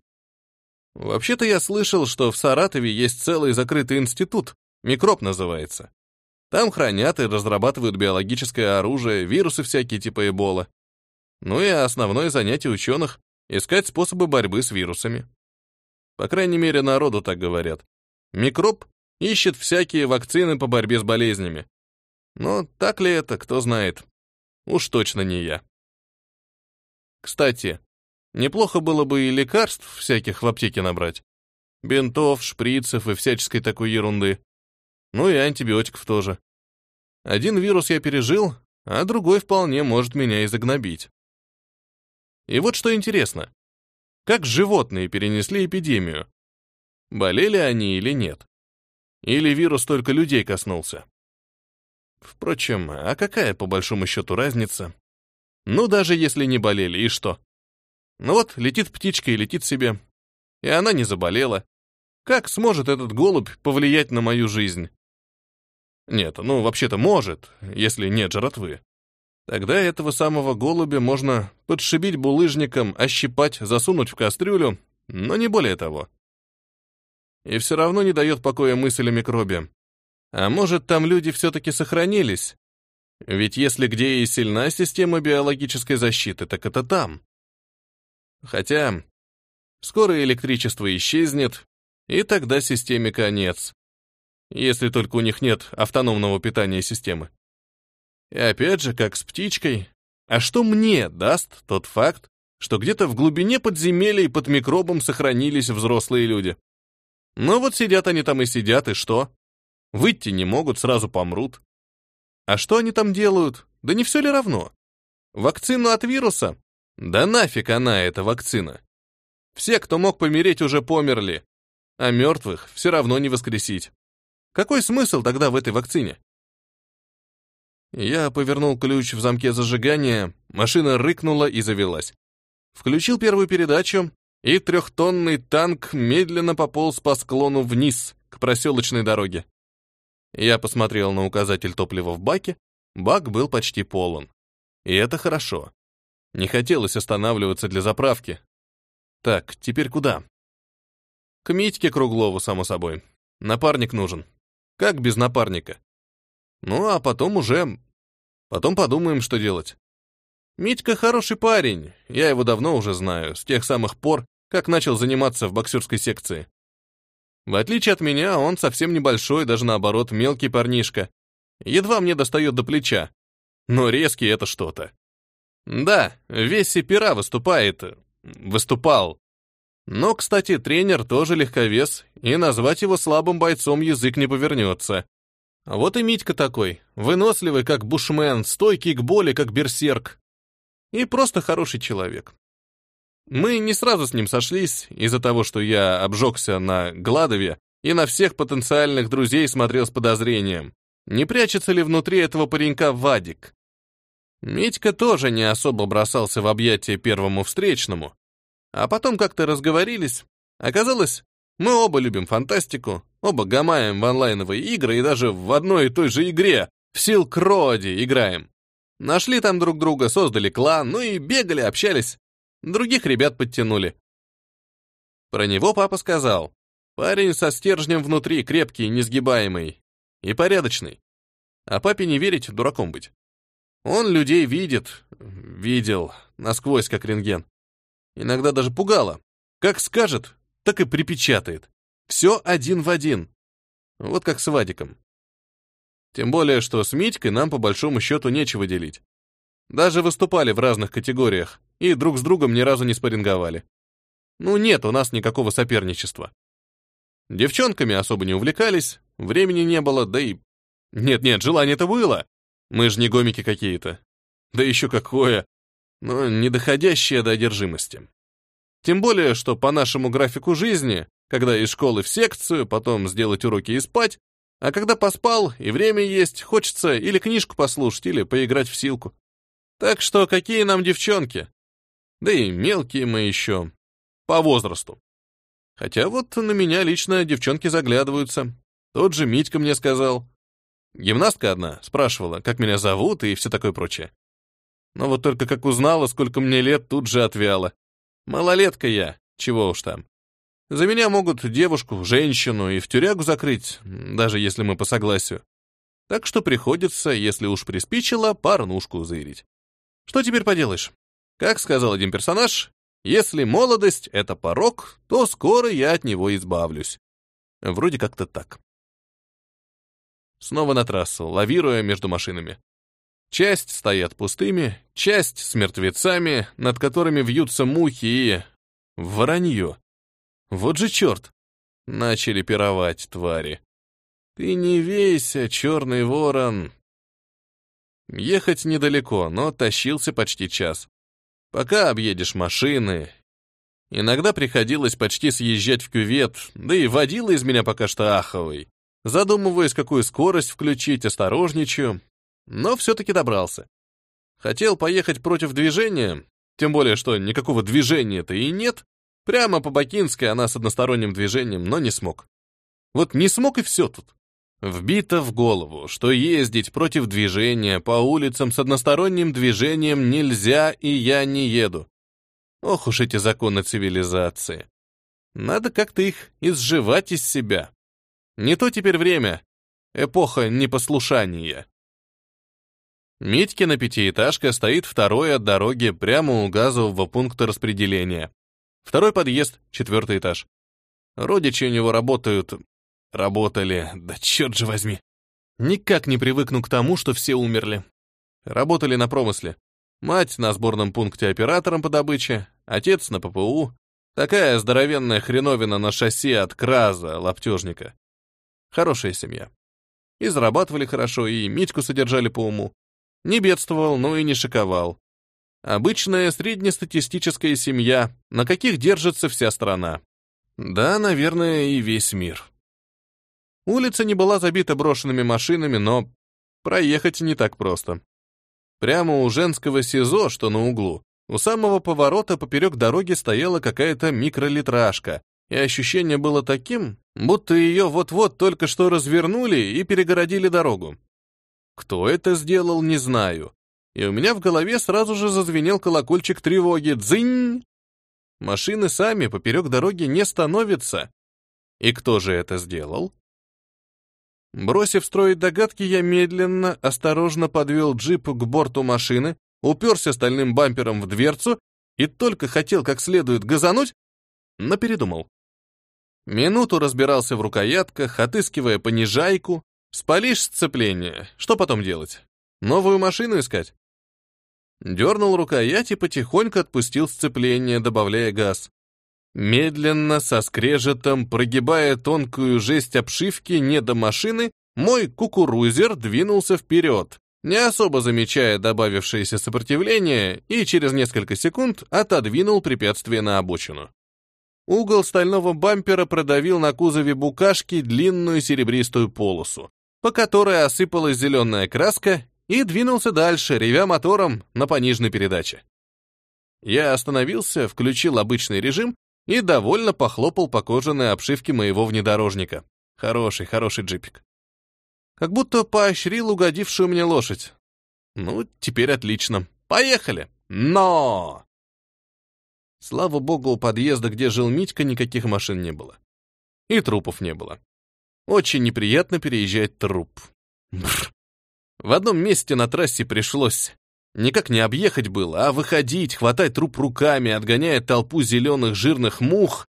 Вообще-то я слышал, что в Саратове есть целый закрытый институт, микроб называется. Там хранят и разрабатывают биологическое оружие, вирусы всякие типа Эбола. Ну и основное занятие ученых — искать способы борьбы с вирусами. По крайней мере, народу так говорят. Микроб ищет всякие вакцины по борьбе с болезнями. Но так ли это, кто знает. Уж точно не я. Кстати, неплохо было бы и лекарств всяких в аптеке набрать. Бинтов, шприцев и всяческой такой ерунды. Ну и антибиотиков тоже. Один вирус я пережил, а другой вполне может меня и загнобить. И вот что интересно. Как животные перенесли эпидемию? Болели они или нет? Или вирус только людей коснулся? Впрочем, а какая по большому счету разница? Ну, даже если не болели, и что? Ну вот, летит птичка и летит себе. И она не заболела. Как сможет этот голубь повлиять на мою жизнь? Нет, ну, вообще-то может, если нет жратвы. Тогда этого самого голубя можно подшибить булыжником, ощипать, засунуть в кастрюлю, но не более того. И все равно не дает покоя мысль о микробе. А может, там люди все-таки сохранились? Ведь если где и сильна система биологической защиты, так это там. Хотя скоро электричество исчезнет, и тогда системе конец если только у них нет автономного питания системы. И опять же, как с птичкой, а что мне даст тот факт, что где-то в глубине подземелий под микробом сохранились взрослые люди? Ну вот сидят они там и сидят, и что? Выйти не могут, сразу помрут. А что они там делают? Да не все ли равно? Вакцину от вируса? Да нафиг она, эта вакцина. Все, кто мог помереть, уже померли. А мертвых все равно не воскресить. Какой смысл тогда в этой вакцине? Я повернул ключ в замке зажигания, машина рыкнула и завелась. Включил первую передачу, и трехтонный танк медленно пополз по склону вниз, к проселочной дороге. Я посмотрел на указатель топлива в баке, бак был почти полон. И это хорошо. Не хотелось останавливаться для заправки. Так, теперь куда? К Митьке Круглову, само собой. Напарник нужен. Как без напарника? Ну, а потом уже... Потом подумаем, что делать. Митька хороший парень, я его давно уже знаю, с тех самых пор, как начал заниматься в боксерской секции. В отличие от меня, он совсем небольшой, даже наоборот, мелкий парнишка. Едва мне достает до плеча. Но резкий это что-то. Да, весь пера выступает. Выступал. Но, кстати, тренер тоже легковес, и назвать его слабым бойцом язык не повернется. Вот и Митька такой, выносливый, как бушмен, стойкий к боли, как берсерк. И просто хороший человек. Мы не сразу с ним сошлись, из-за того, что я обжегся на Гладове и на всех потенциальных друзей смотрел с подозрением. Не прячется ли внутри этого паренька Вадик? Митька тоже не особо бросался в объятия первому встречному, а потом как-то разговорились. Оказалось, мы оба любим фантастику, оба гамаем в онлайновые игры и даже в одной и той же игре, в Silk Road играем. Нашли там друг друга, создали клан, ну и бегали, общались. Других ребят подтянули. Про него папа сказал, парень со стержнем внутри, крепкий, несгибаемый и порядочный. А папе не верить, дураком быть. Он людей видит, видел, насквозь, как рентген. Иногда даже пугало. Как скажет, так и припечатает. Все один в один. Вот как с Вадиком. Тем более, что с Митькой нам по большому счету нечего делить. Даже выступали в разных категориях и друг с другом ни разу не спарринговали. Ну, нет у нас никакого соперничества. Девчонками особо не увлекались, времени не было, да и... Нет-нет, желание-то было. Мы же не гомики какие-то. Да еще какое но не доходящая до одержимости. Тем более, что по нашему графику жизни, когда из школы в секцию, потом сделать уроки и спать, а когда поспал и время есть, хочется или книжку послушать, или поиграть в силку. Так что какие нам девчонки? Да и мелкие мы еще. По возрасту. Хотя вот на меня лично девчонки заглядываются. Тот же Митька мне сказал. Гимнастка одна спрашивала, как меня зовут и все такое прочее. Но вот только как узнала, сколько мне лет, тут же отвяла. Малолетка я, чего уж там. За меня могут девушку, женщину и в тюрягу закрыть, даже если мы по согласию. Так что приходится, если уж приспичило, парнушку заирить. Что теперь поделаешь? Как сказал один персонаж, если молодость — это порог, то скоро я от него избавлюсь. Вроде как-то так. Снова на трассу, лавируя между машинами. Часть стоят пустыми, часть с мертвецами, над которыми вьются мухи и... воронье. Вот же черт! Начали пировать твари. Ты не вейся, черный ворон. Ехать недалеко, но тащился почти час. Пока объедешь машины. Иногда приходилось почти съезжать в кювет, да и водила из меня пока что аховый. Задумываясь, какую скорость включить, осторожничаю, но все-таки добрался. Хотел поехать против движения, тем более, что никакого движения-то и нет. Прямо по Бакинской она с односторонним движением, но не смог. Вот не смог и все тут. Вбито в голову, что ездить против движения по улицам с односторонним движением нельзя, и я не еду. Ох уж эти законы цивилизации. Надо как-то их изживать из себя. Не то теперь время. Эпоха непослушания. Митькина пятиэтажка стоит второй от дороги прямо у газового пункта распределения. Второй подъезд, четвертый этаж. Родичи у него работают... Работали, да черт же возьми. Никак не привыкну к тому, что все умерли. Работали на промысле. Мать на сборном пункте оператором по добыче, отец на ППУ. Такая здоровенная хреновина на шасси от Краза, лаптежника. Хорошая семья. И зарабатывали хорошо, и Митьку содержали по уму. Не бедствовал, но и не шиковал. Обычная среднестатистическая семья, на каких держится вся страна. Да, наверное, и весь мир. Улица не была забита брошенными машинами, но проехать не так просто. Прямо у женского СИЗО, что на углу, у самого поворота поперек дороги стояла какая-то микролитражка, и ощущение было таким, будто ее вот-вот только что развернули и перегородили дорогу. Кто это сделал, не знаю. И у меня в голове сразу же зазвенел колокольчик тревоги. Дзынь! Машины сами поперек дороги не становятся. И кто же это сделал? Бросив строить догадки, я медленно, осторожно подвел джип к борту машины, уперся стальным бампером в дверцу и только хотел как следует газануть, но передумал. Минуту разбирался в рукоятках, отыскивая понижайку. Спалишь сцепление, что потом делать? Новую машину искать? Дернул рукоять и потихоньку отпустил сцепление, добавляя газ. Медленно, со скрежетом, прогибая тонкую жесть обшивки не до машины, мой кукурузер двинулся вперед, не особо замечая добавившееся сопротивление, и через несколько секунд отодвинул препятствие на обочину. Угол стального бампера продавил на кузове букашки длинную серебристую полосу, по которой осыпалась зеленая краска, и двинулся дальше, ревя мотором на пониженной передаче. Я остановился, включил обычный режим и довольно похлопал по кожаной обшивке моего внедорожника. Хороший, хороший джипик. Как будто поощрил угодившую мне лошадь. Ну, теперь отлично. Поехали! Но! Слава богу, у подъезда, где жил Митька, никаких машин не было. И трупов не было. Очень неприятно переезжать труп. Бррр. В одном месте на трассе пришлось никак не объехать было, а выходить, хватать труп руками, отгоняя толпу зеленых жирных мух.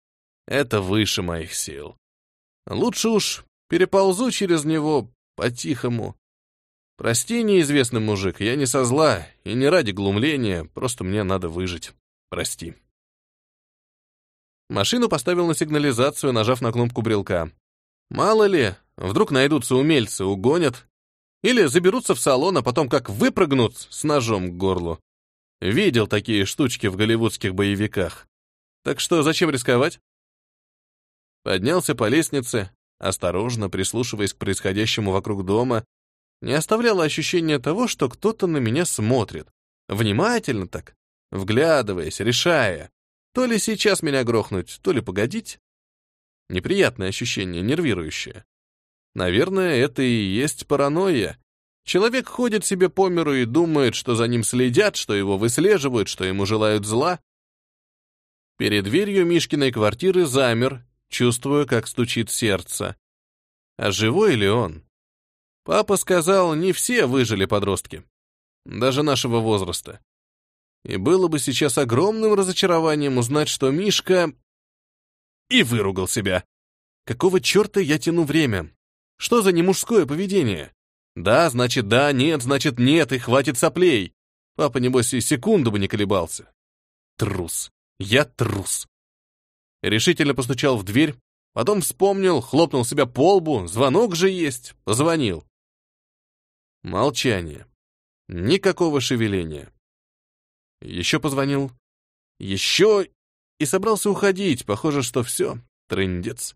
Это выше моих сил. Лучше уж переползу через него по-тихому. Прости, неизвестный мужик, я не со зла и не ради глумления, просто мне надо выжить. Прости. Машину поставил на сигнализацию, нажав на кнопку брелка. Мало ли, вдруг найдутся умельцы, угонят. Или заберутся в салон, а потом как выпрыгнут с ножом к горлу. Видел такие штучки в голливудских боевиках. Так что зачем рисковать? Поднялся по лестнице, осторожно прислушиваясь к происходящему вокруг дома, не оставляло ощущения того, что кто-то на меня смотрит. Внимательно так, вглядываясь, решая, то ли сейчас меня грохнуть, то ли погодить. Неприятное ощущение, нервирующее. Наверное, это и есть паранойя. Человек ходит себе по миру и думает, что за ним следят, что его выслеживают, что ему желают зла. Перед дверью Мишкиной квартиры замер, чувствуя, как стучит сердце. А живой ли он? Папа сказал, не все выжили подростки. Даже нашего возраста. И было бы сейчас огромным разочарованием узнать, что Мишка... И выругал себя. Какого черта я тяну время? Что за немужское поведение? Да, значит да, нет, значит нет, и хватит соплей. Папа, небось, и секунду бы не колебался. Трус. Я трус. Решительно постучал в дверь, потом вспомнил, хлопнул себя по лбу, звонок же есть, позвонил. Молчание. Никакого шевеления. Еще позвонил. Еще и собрался уходить, похоже, что все, трындец.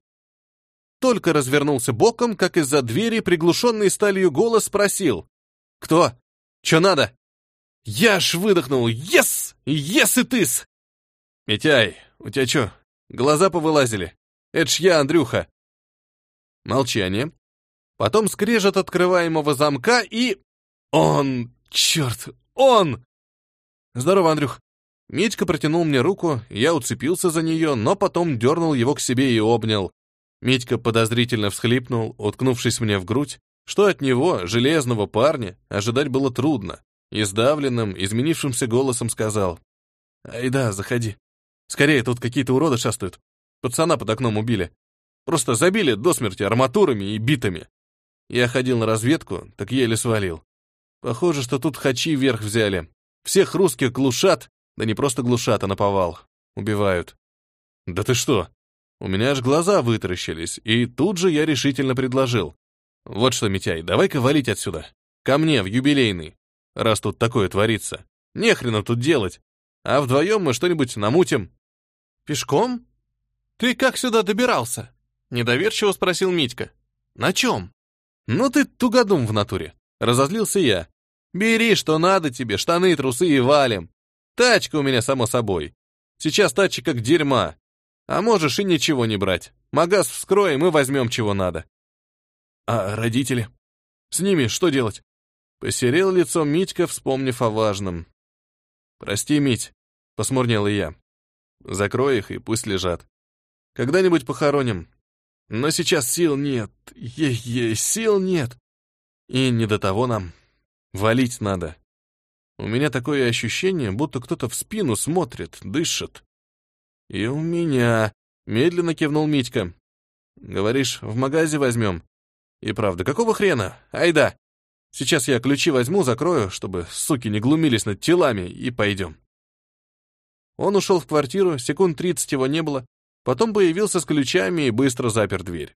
Только развернулся боком, как из-за двери приглушенный сталью голос спросил. «Кто? Че надо?» Я аж выдохнул «Ес! Ес и тыс!» «Митяй, у тебя че, Глаза повылазили. Это ж я, Андрюха. Молчание. Потом скрежет открываемого замка и... Он! Черт! Он! Здорово, Андрюх. Митька протянул мне руку, я уцепился за нее, но потом дернул его к себе и обнял. Митька подозрительно всхлипнул, уткнувшись мне в грудь, что от него, железного парня, ожидать было трудно, и сдавленным, изменившимся голосом сказал «Ай да, заходи». Скорее, тут какие-то уроды шастают. Пацана под окном убили. Просто забили до смерти арматурами и битами. Я ходил на разведку, так еле свалил. Похоже, что тут хачи вверх взяли. Всех русских глушат, да не просто глушат, а наповал. Убивают. Да ты что? У меня аж глаза вытаращились, и тут же я решительно предложил. Вот что, Митяй, давай-ка валить отсюда. Ко мне, в юбилейный. Раз тут такое творится. Нехрена тут делать. А вдвоем мы что-нибудь намутим. Пешком? Ты как сюда добирался? Недоверчиво спросил Митька. На чем? Ну ты тугодум в натуре. Разозлился я. Бери, что надо тебе, штаны, трусы и валим. Тачка у меня, само собой. Сейчас тачка как дерьма. А можешь и ничего не брать. Магаз вскроем и возьмем, чего надо. А родители? С ними что делать? Посерел лицо Митька, вспомнив о важном. «Прости, Мить», — посмурнел я. «Закрой их и пусть лежат. Когда-нибудь похороним. Но сейчас сил нет. Е-е, сил нет. И не до того нам. Валить надо. У меня такое ощущение, будто кто-то в спину смотрит, дышит. И у меня... Медленно кивнул Митька. Говоришь, в магазе возьмем? И правда, какого хрена? Айда! Сейчас я ключи возьму, закрою, чтобы суки не глумились над телами, и пойдем. Он ушел в квартиру, секунд тридцать его не было, потом появился с ключами и быстро запер дверь.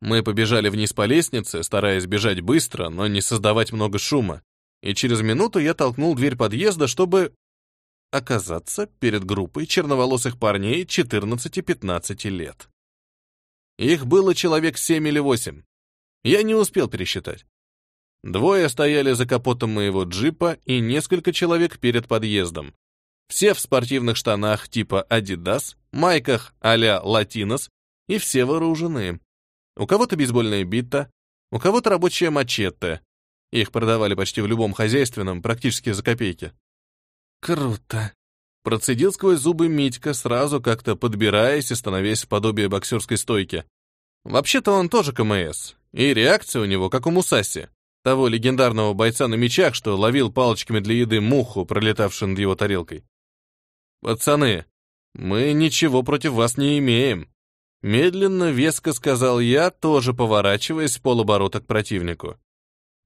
Мы побежали вниз по лестнице, стараясь бежать быстро, но не создавать много шума, и через минуту я толкнул дверь подъезда, чтобы оказаться перед группой черноволосых парней 14-15 лет. Их было человек семь или восемь. Я не успел пересчитать. Двое стояли за капотом моего джипа и несколько человек перед подъездом. Все в спортивных штанах типа Adidas, майках а-ля Latinos и все вооружены. У кого-то бейсбольная бита, у кого-то рабочая мачете. Их продавали почти в любом хозяйственном, практически за копейки. «Круто!» Процедил сквозь зубы Митька, сразу как-то подбираясь и становясь в подобие боксерской стойки. Вообще-то он тоже КМС, и реакция у него, как у Мусаси того легендарного бойца на мечах, что ловил палочками для еды муху, пролетавшую над его тарелкой. «Пацаны, мы ничего против вас не имеем», — медленно, веско сказал я, тоже поворачиваясь в полоборота к противнику.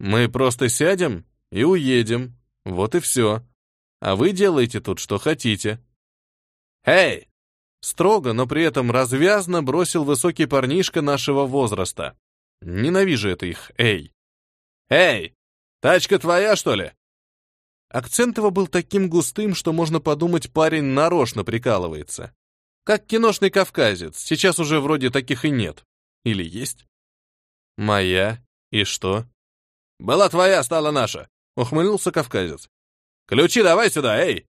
«Мы просто сядем и уедем, вот и все. А вы делаете тут, что хотите». «Эй!» Строго, но при этом развязно бросил высокий парнишка нашего возраста. Ненавижу это их, эй. «Эй, тачка твоя, что ли?» Акцент его был таким густым, что можно подумать, парень нарочно прикалывается. Как киношный кавказец, сейчас уже вроде таких и нет. Или есть? «Моя? И что?» «Была твоя, стала наша», — ухмыльнулся кавказец. «Ключи давай сюда, эй!»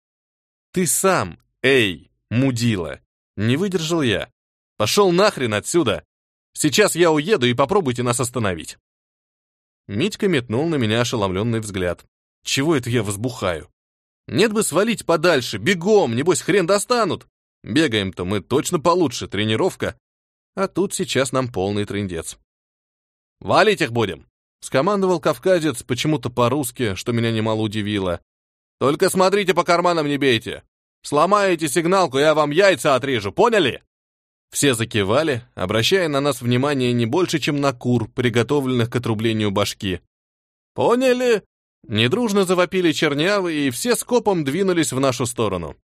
«Ты сам, эй, мудила!» Не выдержал я. «Пошел нахрен отсюда! Сейчас я уеду и попробуйте нас остановить!» Митька метнул на меня ошеломленный взгляд. Чего это я возбухаю? Нет бы свалить подальше, бегом, небось хрен достанут. Бегаем-то мы точно получше, тренировка. А тут сейчас нам полный трындец. «Валить их будем!» — скомандовал кавказец, почему-то по-русски, что меня немало удивило. «Только смотрите по карманам не бейте! Сломаете сигналку, я вам яйца отрежу, поняли?» Все закивали, обращая на нас внимание не больше, чем на кур, приготовленных к отрублению башки. «Поняли?» Недружно завопили чернявы, и все скопом двинулись в нашу сторону.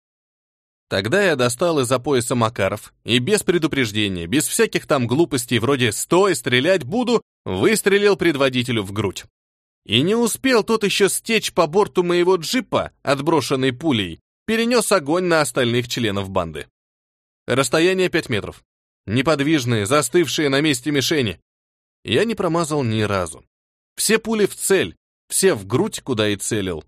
Тогда я достал из-за пояса Макаров и без предупреждения, без всяких там глупостей вроде «стой, стрелять буду», выстрелил предводителю в грудь. И не успел тот еще стечь по борту моего джипа, отброшенный пулей, перенес огонь на остальных членов банды. Расстояние 5 метров. Неподвижные, застывшие на месте мишени. Я не промазал ни разу. Все пули в цель, все в грудь, куда и целил.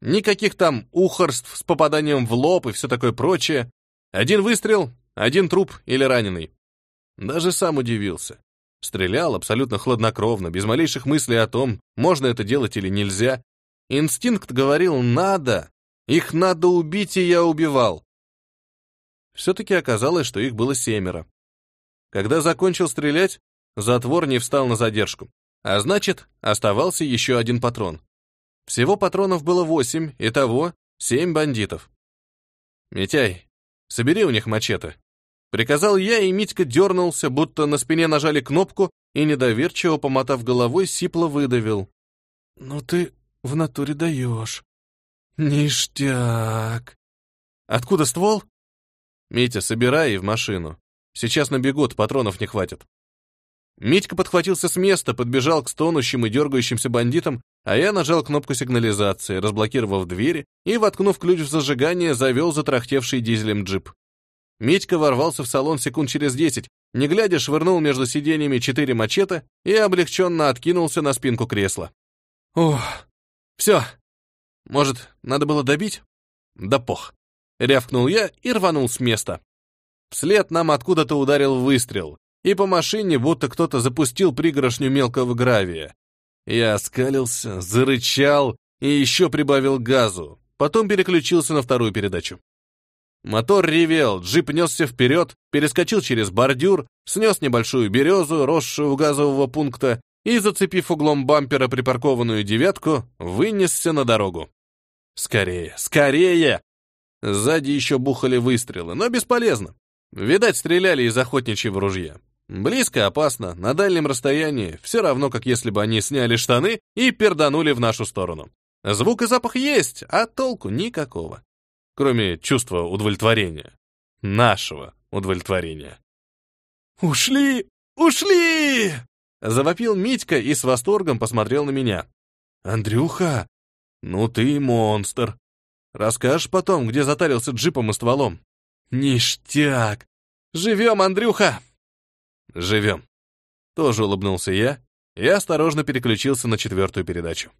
Никаких там ухорств с попаданием в лоб и все такое прочее. Один выстрел, один труп или раненый. Даже сам удивился. Стрелял абсолютно хладнокровно, без малейших мыслей о том, можно это делать или нельзя. Инстинкт говорил «надо». Их надо убить, и я убивал. Все-таки оказалось, что их было семеро. Когда закончил стрелять, затвор не встал на задержку, а значит, оставался еще один патрон. Всего патронов было восемь, итого семь бандитов. «Митяй, собери у них мачете», — приказал я, и Митька дернулся, будто на спине нажали кнопку, и, недоверчиво помотав головой, сипло выдавил. «Ну ты в натуре даешь. Ништяк». «Откуда ствол?» Митя, собирай и в машину. Сейчас набегут, патронов не хватит. Митька подхватился с места, подбежал к стонущим и дергающимся бандитам, а я нажал кнопку сигнализации, разблокировав двери и, воткнув ключ в зажигание, завел затрахтевший дизелем джип. Митька ворвался в салон секунд через десять, не глядя швырнул между сиденьями четыре мачете и облегченно откинулся на спинку кресла. «Ох, все. Может, надо было добить?» «Да пох». Рявкнул я и рванул с места. Вслед нам откуда-то ударил выстрел, и по машине будто кто-то запустил пригоршню мелкого гравия. Я оскалился, зарычал и еще прибавил газу, потом переключился на вторую передачу. Мотор ревел, джип несся вперед, перескочил через бордюр, снес небольшую березу, росшую у газового пункта, и, зацепив углом бампера припаркованную девятку, вынесся на дорогу. Скорее, скорее! Сзади еще бухали выстрелы, но бесполезно. Видать, стреляли из охотничьего ружья. Близко опасно, на дальнем расстоянии, все равно, как если бы они сняли штаны и перданули в нашу сторону. Звук и запах есть, а толку никакого. Кроме чувства удовлетворения. Нашего удовлетворения. «Ушли! Ушли!» Завопил Митька и с восторгом посмотрел на меня. «Андрюха, ну ты монстр. Расскажешь потом, где затарился джипом и стволом?» «Ништяк! Живем, Андрюха!» «Живем!» Тоже улыбнулся я и осторожно переключился на четвертую передачу.